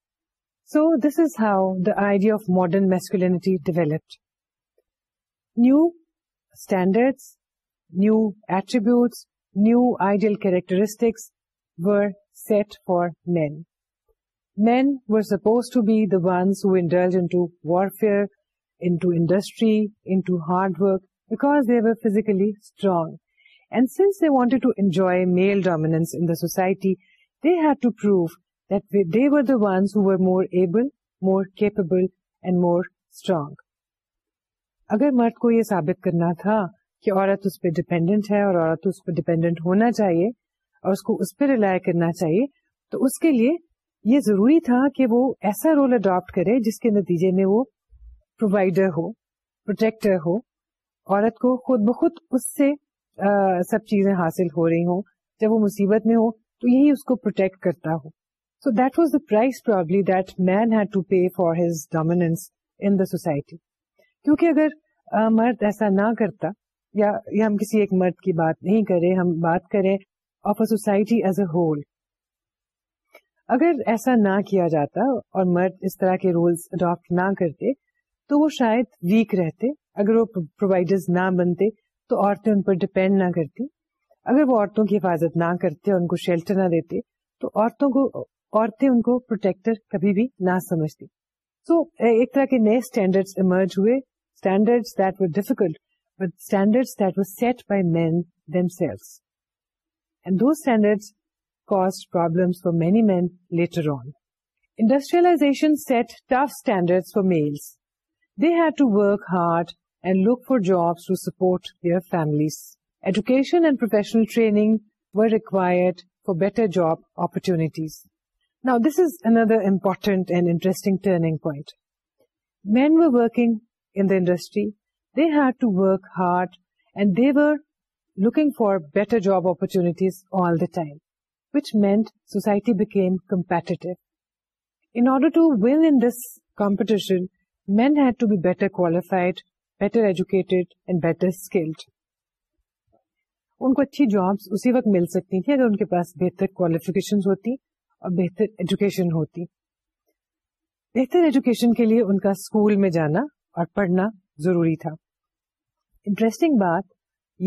So this is how the idea of modern masculinity developed. New standards, new attributes, new ideal characteristics were set for men. Men were supposed to be the ones who indulge into warfare, into industry, into hard work, because they were physically strong. And since they wanted to enjoy male dominance in the society, they had to prove that they were the ones who were more able, more capable and more strong. اگر مرد کو یہ ثابت کرنا تھا کہ عورت اس پہ ڈیپینڈنٹ ہے اور عورت اس پہ ڈیپینڈنٹ ہونا چاہیے اور اس کو اس پہ ریلائی کرنا چاہیے تو اس کے لیے یہ ضروری تھا کہ وہ ایسا رول اڈاپٹ کرے جس کے نتیجے میں وہ پرووائڈر ہو پروٹیکٹر ہو عورت کو خود بخود اس سے آ, سب چیزیں حاصل ہو رہی ہوں جب وہ مصیبت میں ہو تو یہی اس کو پروٹیکٹ کرتا ہو so that was the price probably that man had to pay for his dominance in the society کیونکہ اگر آ, مرد ایسا نہ کرتا یا یا ہم کسی ایک مرد کی بات نہیں کریں ہم بات کریں of a society as a whole اگر ایسا نہ کیا جاتا اور مرد اس طرح کے رولس اڈاپٹ نہ کرتے تو وہ شاید ویک رہتے اگر وہ پرووائڈرز نہ بنتے تو عورتیں ان پر ڈپینڈ نہ کرتی اگر وہ عورتوں کی حفاظت نہ کرتے اور ان کو شیلٹر نہ دیتے تو عورتوں کو عورتیں ان کو پروٹیکٹر کبھی بھی نہ سمجھتی سو so, ایک طرح کے نئے اسٹینڈرڈ ایمرج ہوئے standard that were difficult but standard that were set by men themselves and those standard cause problem for many men later on industrialization set tough standard for males They had to work hard and look for jobs to support their families. Education and professional training were required for better job opportunities. Now, this is another important and interesting turning point. Men were working in the industry. They had to work hard and they were looking for better job opportunities all the time, which meant society became competitive. In order to win in this competition, men had to be better qualified, better educated and better skilled. ان کو اچھی جابس اسی وقت مل سکتی تھیں اگر ان کے پاس بہتر کوالیفکیشن ہوتی اور بہتر ایجوکیشن ہوتی بہتر ایجوکیشن کے لیے ان کا اسکول میں جانا اور پڑھنا ضروری تھا انٹرسٹنگ بات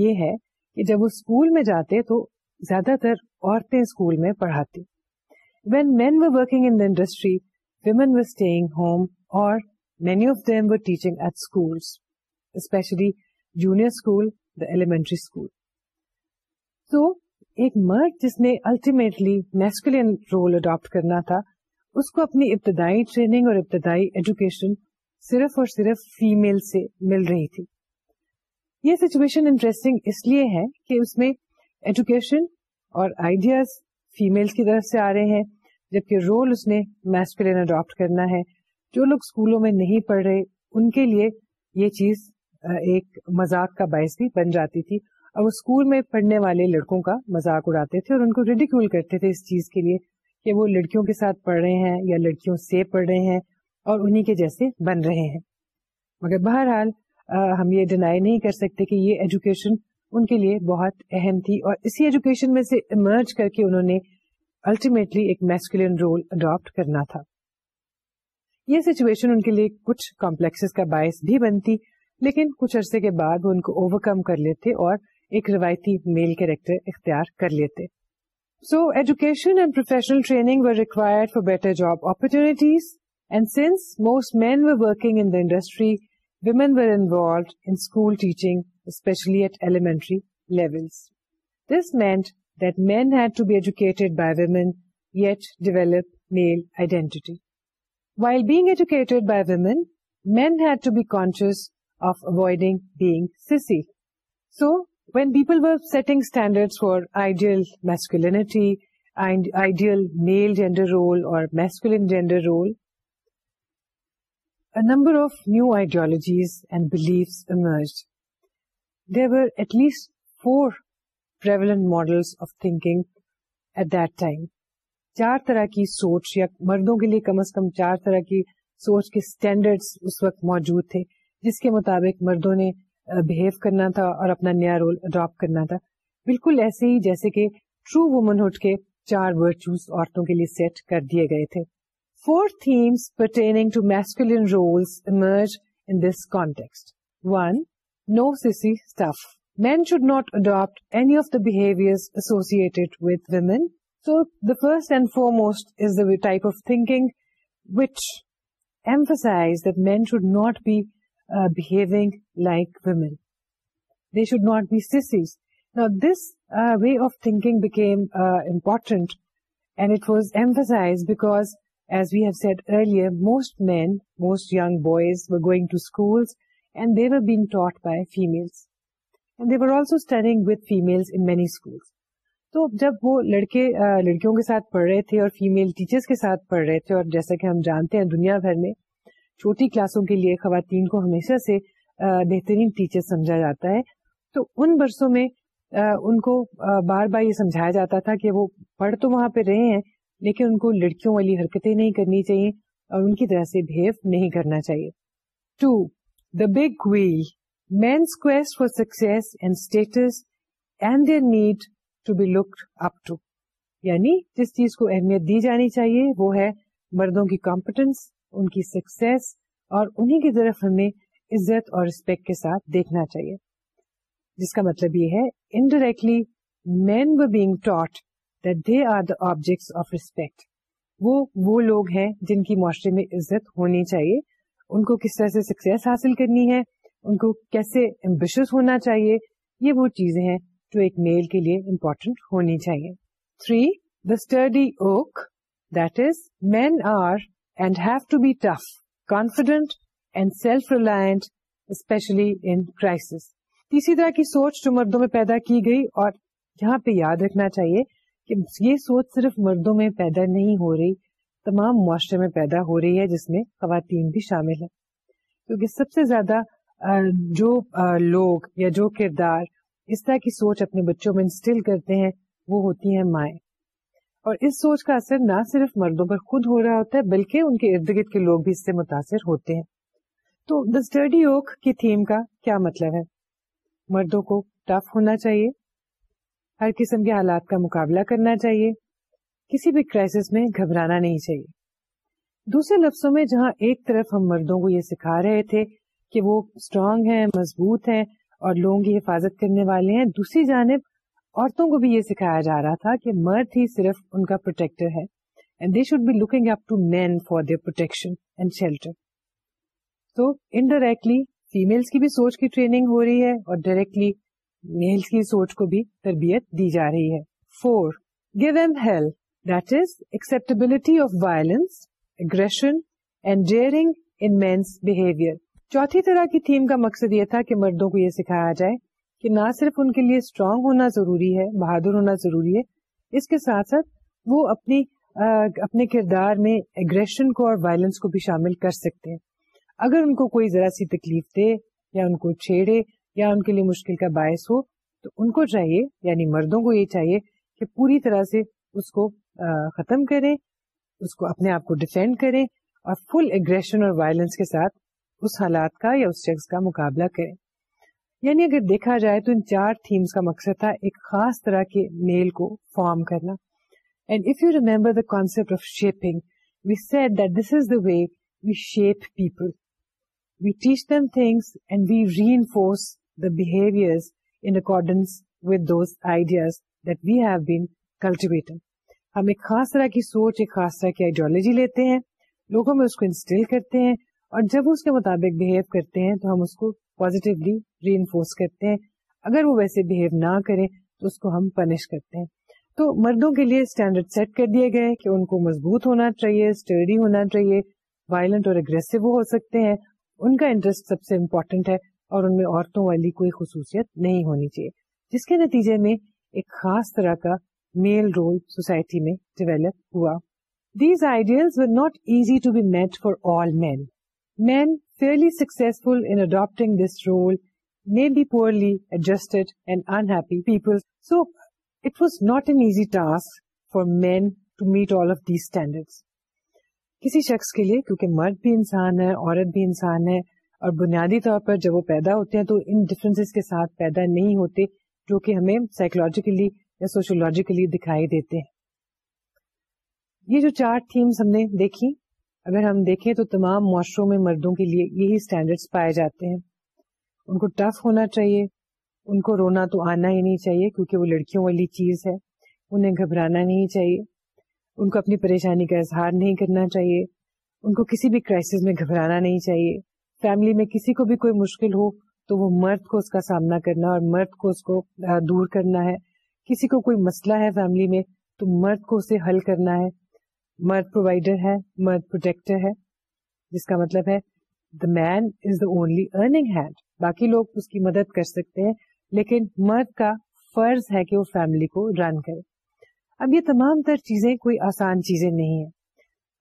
یہ ہے کہ جب وہ اسکول میں جاتے تو زیادہ تر عورتیں اسکول میں پڑھاتی when men working in the industry women were staying home اور many of them working at schools especially junior school school so ایک مرد جس نے الٹیمیٹلی میسکولین رول اڈاپٹ کرنا تھا اس کو اپنی ابتدائی ٹریننگ اور ابتدائی ایجوکیشن صرف اور صرف فیمل سے مل رہی تھی یہ سچویشن انٹرسٹنگ اس لیے ہے کہ اس میں ایجوکیشن اور آئیڈیاز فیمل کی طرف سے آ رہے ہیں جبکہ رول اس نے میسکولین اڈاپٹ کرنا ہے جو لوگ اسکولوں میں نہیں پڑھ رہے ان کے لیے یہ چیز ایک مزاق کا باعث بھی بن جاتی تھی اور وہ اسکول میں پڑھنے والے لڑکوں کا مذاق اڑاتے تھے اور ان کو ریڈیکول کرتے تھے اس چیز کے لیے کہ وہ لڑکیوں کے ساتھ پڑھ رہے ہیں یا لڑکیوں سے پڑھ رہے ہیں اور انہی کے جیسے بن رہے ہیں مگر بہرحال ہم یہ ڈینائی نہیں کر سکتے کہ یہ ایجوکیشن ان کے لیے بہت اہم تھی اور اسی ایجوکیشن میں سے ایمرج کر کے انہوں نے الٹیمیٹلی ایک میسکولین رول اڈاپٹ کرنا تھا یہ سچویشن ان کے لیے کچھ کمپلیکس کا باعث بھی بنتی لیکن کچھ عرصے کے بعد وہ ان کو اوورکم کر لیتے اور ایک روایتی میل کیریکٹر اختیار کر لیتے so education and professional training were required for better job opportunities and since most men were working in the industry women were involved in school teaching especially at elementary levels this meant that men had to be educated by women yet develop male identity While being educated by women, men had to be conscious of avoiding being sissy. So, when people were setting standards for ideal masculinity, and ideal male gender role or masculine gender role, a number of new ideologies and beliefs emerged. There were at least 4 prevalent models of thinking at that time. چار طرح کی سوچ یا مردوں کے لیے کم از کم چار طرح کی سوچ کے اسٹینڈرڈ اس وقت موجود تھے جس کے مطابق مردوں نے بہیو کرنا تھا اور اپنا نیا رول اڈاپٹ کرنا تھا بالکل ایسے ہی جیسے کہ ٹرو وومن ہوڈ کے چار ورچوز عورتوں کے لیے سیٹ کر دیے گئے تھے four themes pertaining to masculine roles emerge in this context one no sissy stuff men should not adapt any of the behaviour associated with women So the first and foremost is the type of thinking which emphasize that men should not be uh, behaving like women. They should not be sissies. Now this uh, way of thinking became uh, important, and it was emphasized because, as we have said earlier, most men, most young boys were going to schools and they were being taught by females. And they were also studying with females in many schools. تو جب وہ لڑکے لڑکیوں کے ساتھ پڑھ رہے تھے اور فیمل ٹیچرز کے ساتھ پڑھ رہے تھے اور جیسا کہ ہم جانتے ہیں دنیا بھر میں چھوٹی کلاسوں کے لیے خواتین کو ہمیشہ سے بہترین ٹیچر سمجھا جاتا ہے تو ان برسوں میں ان کو بار بار یہ سمجھایا جاتا تھا کہ وہ پڑھ تو وہاں پہ رہے ہیں لیکن ان کو لڑکیوں والی حرکتیں نہیں کرنی چاہیے اور ان کی طرح سے بہیو نہیں کرنا چاہیے two the big wheel men's کو ٹو بی لک یعنی جس چیز کو اہمیت دی جانی چاہیے وہ ہے مردوں کی کمپٹنس ان کی سکسیس اور انہیں کی طرف ہمیں عزت اور رسپیکٹ کے ساتھ دیکھنا چاہیے جس کا مطلب یہ ہے انڈائریکٹلی مین و being taught that they are the objects of respect وہ لوگ ہیں جن کی معاشرے میں عزت ہونی چاہیے ان کو کس طرح سے سکسیس حاصل کرنی ہے ان کو کیسے ہونا چاہیے یہ وہ چیزیں ہیں جو ایک میل کے لیے امپورٹینٹ ہونی چاہیے three the sturdy oak that is men are and have to be tough confident and self reliant especially in crisis تیسری طرح کی سوچ جو مردوں میں پیدا کی گئی اور یہاں پہ یاد رکھنا چاہیے کہ یہ سوچ صرف مردوں میں پیدا نہیں ہو رہی تمام معاشرے میں پیدا ہو رہی ہے جس میں خواتین بھی شامل ہیں کیونکہ سب سے زیادہ جو لوگ یا جو کردار اس طرح کی سوچ اپنے بچوں میں انسٹل کرتے ہیں وہ ہوتی ہیں مائیں اور اس سوچ کا اثر نہ صرف مردوں پر خود ہو رہا ہوتا ہے بلکہ ان کے ارد گرد کے لوگ بھی اس سے متاثر ہوتے ہیں تو دا اسٹڈی اوک کی تھیم کا کیا مطلب ہے مردوں کو ٹف ہونا چاہیے ہر قسم کے حالات کا مقابلہ کرنا چاہیے کسی بھی کرائسس میں گھبرانا نہیں چاہیے دوسرے لفظوں میں جہاں ایک طرف ہم مردوں کو یہ سکھا رہے تھے کہ وہ اسٹرانگ ہیں مضبوط ہیں اور لوگوں کی حفاظت کرنے والے ہیں دوسری جانب عورتوں کو بھی یہ سکھایا جا رہا تھا کہ مرد ہی صرف ان کا پروٹیکٹر ہے and and they should be looking up to men for their protection shelter تو انڈائریکٹلی فیملس کی بھی سوچ کی ٹریننگ ہو رہی ہے اور ڈائریکٹلی میلس کی سوچ کو بھی تربیت دی جا رہی ہے four give em help that is acceptability of violence aggression and daring in men's behaviour چوتھی طرح کی تھیم کا مقصد یہ تھا کہ مردوں کو یہ سکھایا جائے کہ نہ صرف ان کے لیے اسٹرانگ ہونا ضروری ہے بہادر ہونا ضروری ہے اس کے ساتھ ساتھ وہ اپنی اپنے کردار میں اگریشن کو اور وائلنس کو بھی شامل کر سکتے ہیں اگر ان کو کوئی ذرا سی تکلیف دے یا ان کو چھیڑے یا ان کے لیے مشکل کا باعث ہو تو ان کو چاہیے یعنی مردوں کو یہ چاہیے کہ پوری طرح سے اس کو ختم کریں اس کو اپنے آپ کو ڈیفینڈ کریں اور فل اگریشن اور وائلنس کے ساتھ اس حالات کا یا اس شخص کا مقابلہ کریں یعنی اگر دیکھا جائے تو ان چار تھیمس کا مقصد تھا ایک خاص طرح کے میل کو فارم کرنا and if you remember the concept of shaping we said that this is the way we shape people we teach them things and we reinforce the behaviour in accordance with those ideas that we have been cultivating ہم ایک خاص طرح کی سوچ ایک خاص طرح کی آئیڈیالوجی لیتے ہیں لوگوں میں اس کو انسٹل کرتے ہیں اور جب اس کے مطابق بہیو کرتے ہیں تو ہم اس کو پوزیٹیولی ری انفورس کرتے ہیں اگر وہ ویسے بہیو نہ کریں تو اس کو ہم پنش کرتے ہیں تو مردوں کے لیے اسٹینڈرڈ سیٹ کر دیے گئے کہ ان کو مضبوط ہونا چاہیے اسٹڈی ہونا چاہیے وائلنٹ اور اگریسو ہو سکتے ہیں ان کا انٹرسٹ سب سے امپورٹینٹ ہے اور ان میں عورتوں والی کوئی خصوصیت نہیں ہونی چاہیے جس کے نتیجے میں ایک خاص طرح کا میل رول سوسائٹی میں ڈیولپ ہوا these ideal not easy to be met for all men men fairly successful in adopting this role may be poorly led and unhappy people so it was not an easy task for men to meet all of these standard کسی شخص کے لیے کیونکہ مرد بھی انسان ہے عورت بھی انسان ہے اور بنیادی طور پر جب وہ پیدا ہوتے ہیں تو ان ڈفرینس کے ساتھ پیدا نہیں ہوتے جو کہ ہمیں سائیکولوجیکلی یا سوشولوجیکلی دکھائی دیتے ہیں یہ جو چار تھیمس ہم نے دیکھی اگر ہم دیکھیں تو تمام معاشروں میں مردوں کے لیے یہی اسٹینڈرڈ پائے جاتے ہیں ان کو ٹف ہونا چاہیے ان کو رونا تو آنا ہی نہیں چاہیے کیونکہ وہ لڑکیوں والی چیز ہے انہیں گھبرانا نہیں چاہیے ان کو اپنی پریشانی کا اظہار نہیں کرنا چاہیے ان کو کسی بھی کرائسس میں گھبرانا نہیں چاہیے فیملی میں کسی کو بھی کوئی مشکل ہو تو وہ مرد کو اس کا سامنا کرنا اور مرد کو اس کو دور کرنا ہے کسی کو کوئی مسئلہ ہے فیملی میں تو مرد کو اسے حل کرنا ہے مرد پرووائڈر ہے مرد پروٹیکٹر ہے جس کا مطلب ہے the man is the only earning hand باقی لوگ اس کی مدد کر سکتے ہیں لیکن مرد کا فرض ہے کہ وہ فیملی کو رن کرے اب یہ تمام تر چیزیں کوئی آسان چیزیں نہیں ہیں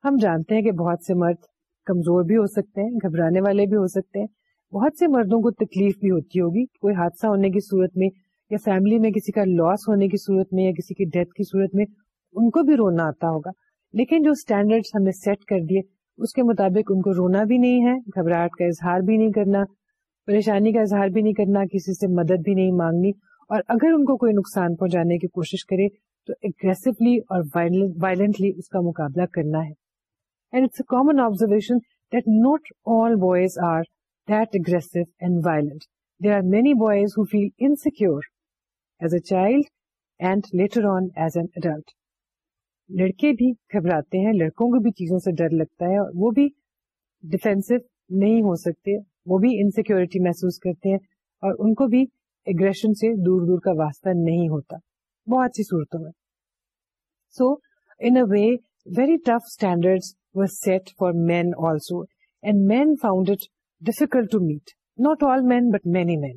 ہم جانتے ہیں کہ بہت سے مرد کمزور بھی ہو سکتے ہیں گھبرانے والے بھی ہو سکتے ہیں بہت سے مردوں کو تکلیف بھی ہوتی ہوگی کوئی حادثہ ہونے کی صورت میں یا فیملی میں کسی کا لاس ہونے کی صورت میں یا کسی کی ڈیتھ کی صورت میں ان کو بھی رونا آتا ہوگا لیکن جو اسٹینڈرڈ ہم نے سیٹ کر دیے اس کے مطابق ان کو رونا بھی نہیں ہے گھبراہٹ کا اظہار بھی نہیں کرنا پریشانی کا اظہار بھی نہیں کرنا کسی سے مدد بھی نہیں مانگنی اور اگر ان کو کوئی نقصان پہنچانے کی کوشش کرے تو اگریسولی اور وائلنٹلی اس کا مقابلہ کرنا ہے common observation that and violent there are many boys who feel insecure as a child and later on as an adult لڑکے بھی گھبراتے ہیں لڑکوں کو بھی چیزوں سے ڈر لگتا ہے اور وہ بھی ڈیفینسو نہیں ہو سکتے وہ بھی انسیکیورٹی محسوس کرتے ہیں اور ان کو بھی اگریشن سے دور دور کا واسطہ نہیں ہوتا بہت سی صورتوں میں so in way very tough standard set for men also and men found it difficult to meet not all men but many men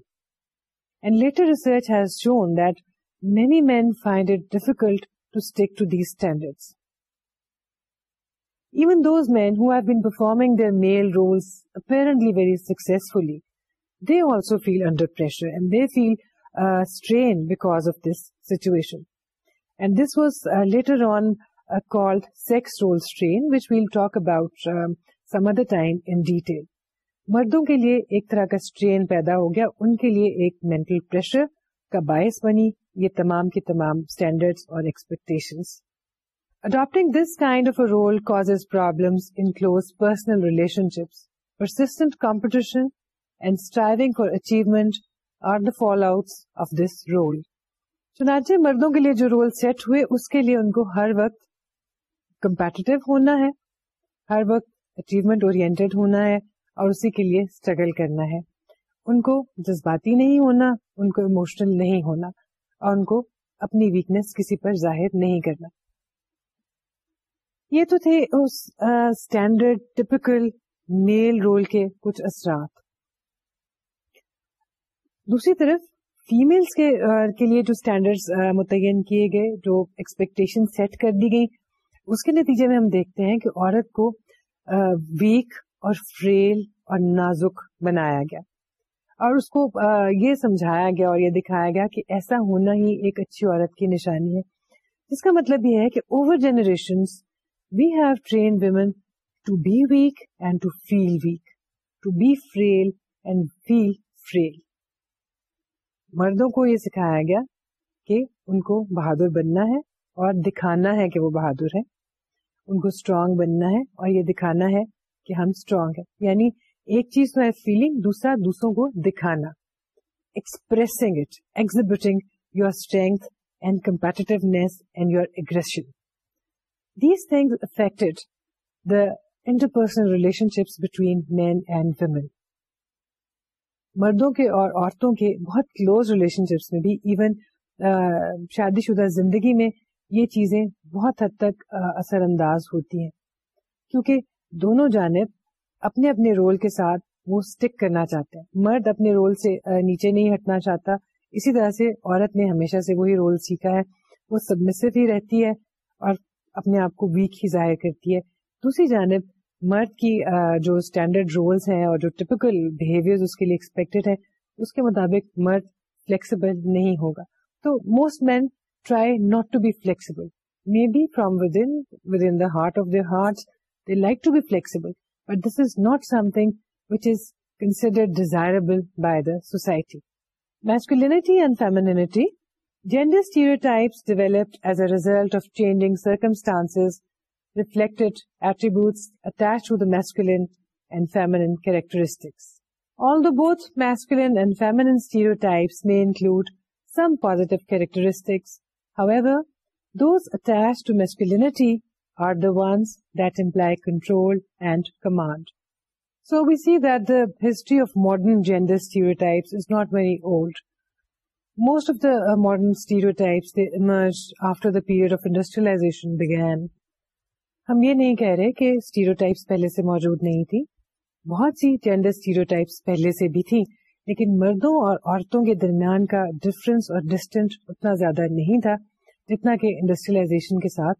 and later research has shown that many men find it difficult to stick to these male even those men who they been performing under male roles apparently very uh, they also feel under feel And of this uh, and this was later on role sex role which we'll talk about some other time in detail مردوں کے لیے ایک طرح کا اسٹرین پیدا ہو گیا ان کے لیے ایک مینٹل پریشر کا باعث بنی یہ تمام کے تمام اسٹینڈرڈ اور expectation adapting this kind of a role cause problem personal relationships persistent competition and for achievement are the fall out of this role چنانچہ مردوں کے لیے جو رول سیٹ ہوئے اس کے لیے ان کو ہر وقت کمپیٹیو ہونا ہے ہر وقت اچیومنٹ اور اسی کے لیے اسٹرگل کرنا ہے ان کو جذباتی نہیں ہونا ان کو اموشنل نہیں ہونا اور ان کو اپنی ویکنیس کسی پر ظاہر نہیں کرنا یہ تو تھے اس اسٹینڈرڈ ٹپکل میل رول کے کچھ اثرات دوسری طرف فیملس کے لیے جو اسٹینڈرڈ متعین کیے گئے جو ایکسپیکٹیشن سیٹ کر دی گئی اس کے نتیجے میں ہم دیکھتے ہیں کہ عورت کو ویک اور فریل اور نازک بنایا گیا اور اس کو یہ سمجھایا گیا اور یہ دکھایا گیا کہ ایسا ہونا ہی ایک اچھی عورت کی نشانی ہے جس کا مطلب یہ ہے کہ over generation we have train women to to to be be weak weak and and feel feel frail frail مردوں کو یہ سکھایا گیا کہ ان کو بہادر بننا ہے اور دکھانا ہے کہ وہ بہادر ہے ان کو اسٹرانگ بننا ہے اور یہ دکھانا ہے کہ ہم اسٹرانگ ہیں یعنی ایک چیز تو ہے فیلنگ دوسرا دوسروں کو دکھانا expressing it exhibiting your strength and and competitiveness your aggression these affected the interpersonal relationships between men and women مردوں کے اور عورتوں کے بہت کلوز ریلیشن شپس میں بھی ایون شادی شدہ زندگی میں یہ چیزیں بہت حد تک اثر انداز ہوتی ہیں کیونکہ دونوں جانب اپنے اپنے رول کے ساتھ وہ اسٹک کرنا چاہتا ہے مرد اپنے رول سے نیچے نہیں ہٹنا چاہتا اسی طرح سے عورت نے ہمیشہ سے وہی رول سیکھا ہے وہ ہی رہتی ہے اور اپنے آپ کو ویک ہی ظاہر کرتی ہے دوسری جانب مرد کی جو اسٹینڈرڈ رولس ہیں اور جو ٹیپکل بہیویئر اس کے لیے ایکسپیکٹڈ ہے اس کے مطابق مرد فلیکسیبل نہیں ہوگا تو most men try not to be flexible may be from with with in the heart of heart they like to be flexible But this is not something which is considered desirable by the society. Masculinity and femininity, gender stereotypes developed as a result of changing circumstances, reflected attributes attached to the masculine and feminine characteristics. Although both masculine and feminine stereotypes may include some positive characteristics, however, those attached to masculinity are the ones that employ control and command so basically the history of modern gender types is not very old most of the modern stereotype the period of industrialization began ہم یہ نہیں کہہ رہے کہ اسٹیریوٹائیپس پہلے سے موجود نہیں تھی بہت سی جینڈر اسٹیریوٹائیپس پہلے سے بھی تھی لیکن مردوں اور عورتوں کے درمیان کا ڈفرنس اور ڈسٹینس اتنا زیادہ نہیں تھا جتنا کہ انڈسٹریلائزیشن کے ساتھ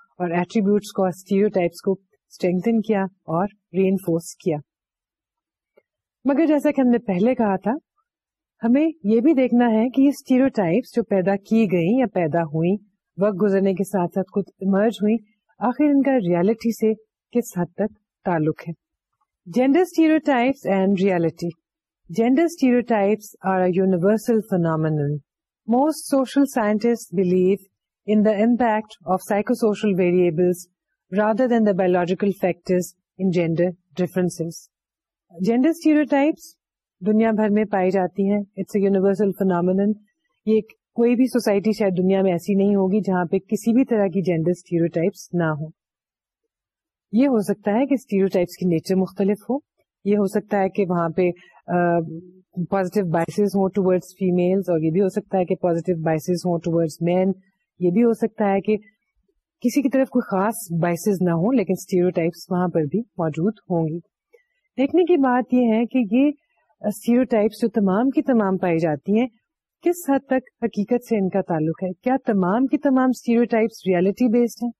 اور ایٹریبیوٹس کو کو اسٹرینگن کیا اور ری انفورس کیا مگر جیسا کہ ہم نے پہلے کہا تھا ہمیں یہ بھی دیکھنا ہے کہ یہ ٹائپس جو پیدا کی گئیں یا پیدا ہوئی وقت گزرنے کے ساتھ ساتھ کچھ ایمرج ہوئی آخر ان کا ریالٹی سے کس حد تک تعلق ہے gender types and reality gender stereotypes are a universal phenomenal most social scientist believe in the impact of psychosocial variables rather than the biological factors in gender differences. Gender stereotypes دنیا بھر میں پائی جاتی ہیں اٹس اے یونیورسل فنامن یہ کوئی بھی سوسائٹی شاید دنیا میں ایسی نہیں ہوگی جہاں پہ کسی بھی طرح کی جینڈر اسٹیوروٹائپس نہ ہو یہ ہو سکتا ہے کہ اسٹیریوٹائپس کی نیچر مختلف ہو یہ ہو سکتا ہے کہ وہاں پہ پازیٹیو بائسز ہوں ٹوڈس ورڈ فیمل اور یہ بھی ہو سکتا ہے کہ پازیٹیو بائسز ہوں ٹوڈس مین یہ بھی ہو سکتا ہے کہ کسی کی طرف کوئی خاص بائسز نہ ہوں لیکن اسٹیریوٹائپس وہاں پر بھی موجود ہوں گی دیکھنے کی بات یہ ہے کہ یہ اسٹیریوٹائپس جو تمام کی تمام پائی جاتی ہیں کس حد تک حقیقت سے ان کا تعلق ہے کیا تمام کی تمام اسٹیریوٹائپس ریالٹی بیسڈ ہیں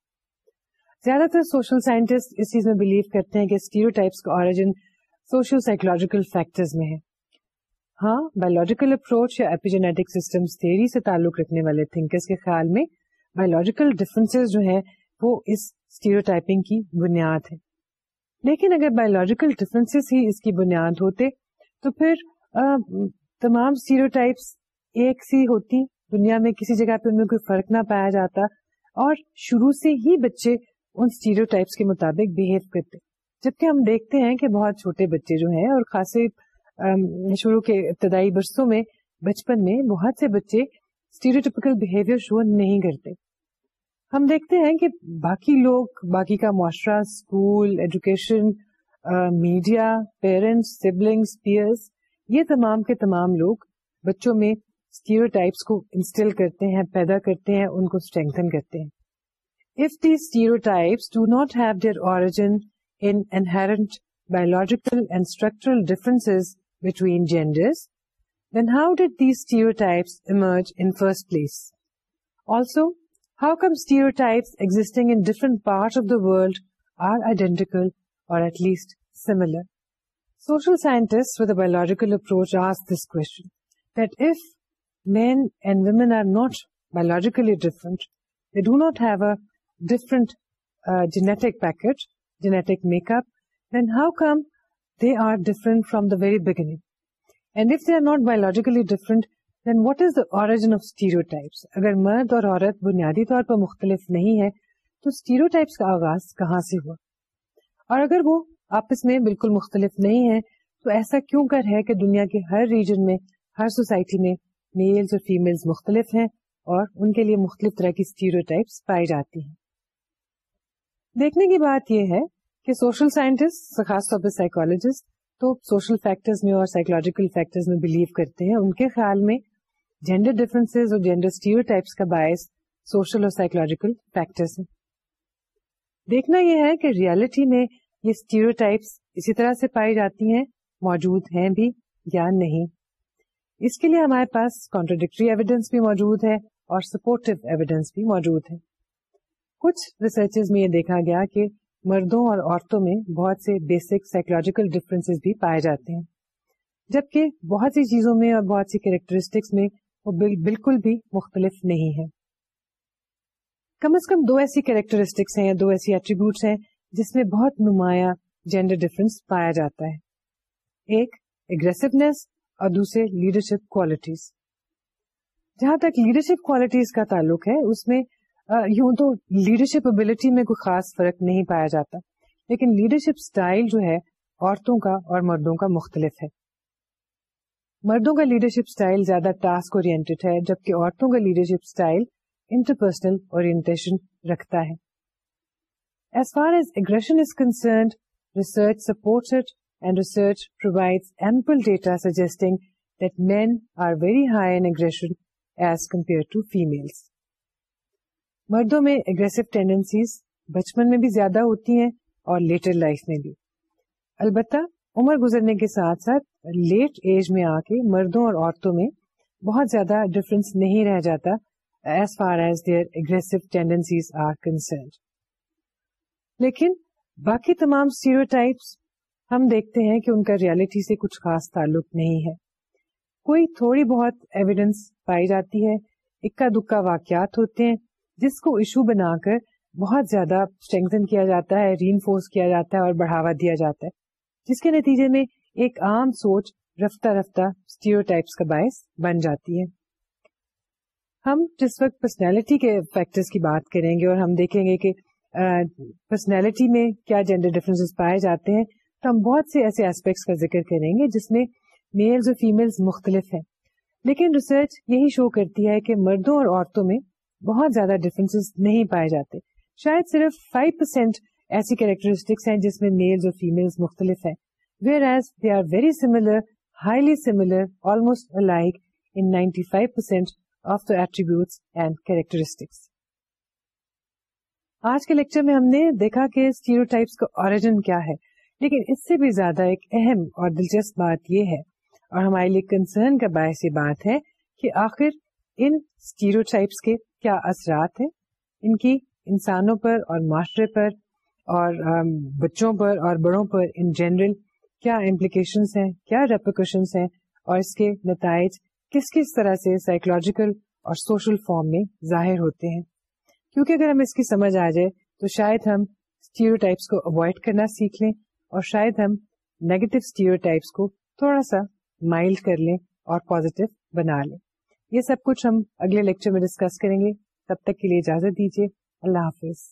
زیادہ تر سوشل سائنٹسٹ اس چیز میں بلیو کرتے ہیں کہ اسٹیریوٹائپس کا آرجن سوشل سائیکولوجیکل فیکٹرز میں ہے ہاں بایولوجیکل اپروچ یا ایپیجینیٹک تھیری سے تعلق رکھنے والے کے خیال میں بایولوجیکل جو ہے وہ کی بنیاد لیکن اگر بایولوجیکل ہی اس کی بنیاد ہوتے تو پھر آ, تمام اسٹیریوٹائپس ایک سی ہوتی دنیا میں کسی جگہ پہ ان میں کوئی فرق نہ پایا جاتا اور شروع سے ہی بچے ان اسٹیریوٹائپس کے مطابق بہیو کرتے جبکہ ہم دیکھتے ہیں کہ بہت چھوٹے بچے جو ہیں اور خاصے شروع کے ابتدائی برسوں میں بچپن میں بہت سے بچے اسٹیریوٹیپکل بہیویئر شو نہیں کرتے ہم دیکھتے ہیں کہ باقی لوگ باقی کا معاشرہ school education media parents siblings peers یہ تمام کے تمام لوگ بچوں میں اسٹیروٹائپس کو انسٹل کرتے ہیں پیدا کرتے ہیں ان کو اسٹرینتھن کرتے ہیں if the stereotypes do not have their origin inherent biological and structural difference between genders, then how did these stereotypes emerge in first place? Also, how come stereotypes existing in different parts of the world are identical or at least similar? Social scientists with a biological approach ask this question, that if men and women are not biologically different, they do not have a different uh, genetic package, genetic makeup, then how come they're different from the very differences اگر مرد اور مختلف نہیں ہے تو آغاز کہاں سے ہوا اور اگر وہ آپس میں بالکل مختلف نہیں ہے تو ایسا کیوں ہے کہ دنیا کے ہر ریجن میں ہر سوسائٹی میں میلز اور فیملز مختلف ہیں اور ان کے لیے مختلف طرح کی اسٹیریو ٹائپس پائی جاتی ہیں دیکھنے کی بات یہ ہے کہ سوشل سائنٹسٹ خاص طور پہ سائیکولوجسٹ تو سوشل فیکٹرز میں اور سائیکولوجیکل فیکٹرز میں بلیو کرتے ہیں ان کے خیال میں جینڈر ڈفرینس اور جینڈر کا باعث سوشل اور سائیکولوجیکل فیکٹرز ہیں دیکھنا یہ ہے کہ ریالٹی میں یہ اسٹیوٹائپس اسی طرح سے پائی جاتی ہیں موجود ہیں بھی یا نہیں اس کے لیے ہمارے پاس کانٹروڈکٹری ایویڈینس بھی موجود ہے اور سپورٹو ایویڈینس بھی موجود ہے کچھ ریسرچ میں یہ دیکھا گیا کہ مردوں اور عورتوں میں بہت سے بیسک سائیکولوجیکل ڈفرینس بھی پائے جاتے ہیں جبکہ بہت سی چیزوں میں اور بہت سی کیریکٹرسٹکس میں وہ بالکل بھی مختلف نہیں ہے کم از کم دو ایسی کیریکٹرسٹکس ہیں یا دو ایسی ایٹریبیوٹس ہیں جس میں بہت نمایاں جینڈر ڈفرینس پایا جاتا ہے ایک اگریسونیس اور دوسرے لیڈرشپ کوالٹیز جہاں تک لیڈرشپ کوالٹیز کا تعلق ہے اس میں یوں تو لیڈرشپ ابلٹی میں کوئی خاص فرق نہیں پایا جاتا لیکن لیڈرشپ اسٹائل جو ہے عورتوں کا اور مردوں کا مختلف ہے مردوں کا لیڈرشپ اسٹائل زیادہ ٹاسک اورینٹیڈ ہے جبکہ عورتوں کا لیڈرشپ اسٹائل انٹرپرسنل اورینٹیشن رکھتا ہے as far as aggression is concerned research supports it and research provides ample data suggesting that men are very high in aggression as compare to females مردوں میں اگریسو ٹینڈنسیز بچپن میں بھی زیادہ ہوتی ہیں اور لیٹر لائف میں بھی البتہ عمر گزرنے کے ساتھ ساتھ لیٹ ایج میں آ کے مردوں اور عورتوں میں بہت زیادہ ڈفرنس نہیں رہ جاتا as far as their aggressive tendencies are concerned لیکن باقی تمام ٹائپس ہم دیکھتے ہیں کہ ان کا ریالٹی سے کچھ خاص تعلق نہیں ہے کوئی تھوڑی بہت ایویڈینس پائی جاتی ہے اکا دکا واقعات ہوتے ہیں جس کو ایشو بنا کر بہت زیادہ اسٹرینگزن کیا جاتا ہے ری انفورس کیا جاتا ہے اور بڑھاوا دیا جاتا ہے جس کے نتیجے میں ایک عام سوچ رفتہ رفتہ کا باعث بن جاتی ہے ہم جس وقت پرسنالٹی کے فیکٹرز کی بات کریں گے اور ہم دیکھیں گے کہ پرسنالٹی میں کیا جینڈر ڈفرینس پائے جاتے ہیں تو ہم بہت سے ایسے ایسپیکٹس کا ذکر کریں گے جس میں میلز اور فیمل مختلف ہیں لیکن ریسرچ یہی شو کرتی ہے کہ مردوں اور عورتوں میں بہت زیادہ ڈفرینس نہیں پائے جاتے شاید صرف 5% پرسینٹ ایسی کیریکٹرسٹکس ہیں جس میں میلز اور فیمل مختلف ہیں where as they are very similar highly similar almost like percent of the and characteristics آج کے لیکچر میں ہم نے دیکھا کہ اسٹیریوٹائپس کا آرجن کیا ہے لیکن اس سے بھی زیادہ ایک اہم اور دلچسپ بات یہ ہے اور ہمارے لیے کنسرن کا باعث یہ بات ہے کہ آخر ان اسٹیریوٹائپس کے کیا اثرات ہیں ان کی انسانوں پر اور معاشرے پر اور بچوں پر اور بڑوں پر ان جنرل کیا امپلیکیشنس ہیں کیا ریپیکشنس ہیں اور اس کے نتائج کس کس طرح سے سائیکولوجیکل اور سوشل فارم میں ظاہر ہوتے ہیں کیونکہ اگر ہم اس کی سمجھ آ جائے تو شاید ہم اسٹیئر کو اوائڈ کرنا سیکھ لیں اور شاید ہم نیگیٹو اسٹیریوٹائپس کو تھوڑا سا مائلڈ کر لیں اور پازیٹو بنا لیں یہ سب کچھ ہم اگلے لیکچر میں ڈسکس کریں گے تب تک کے لیے اجازت دیجیے اللہ حافظ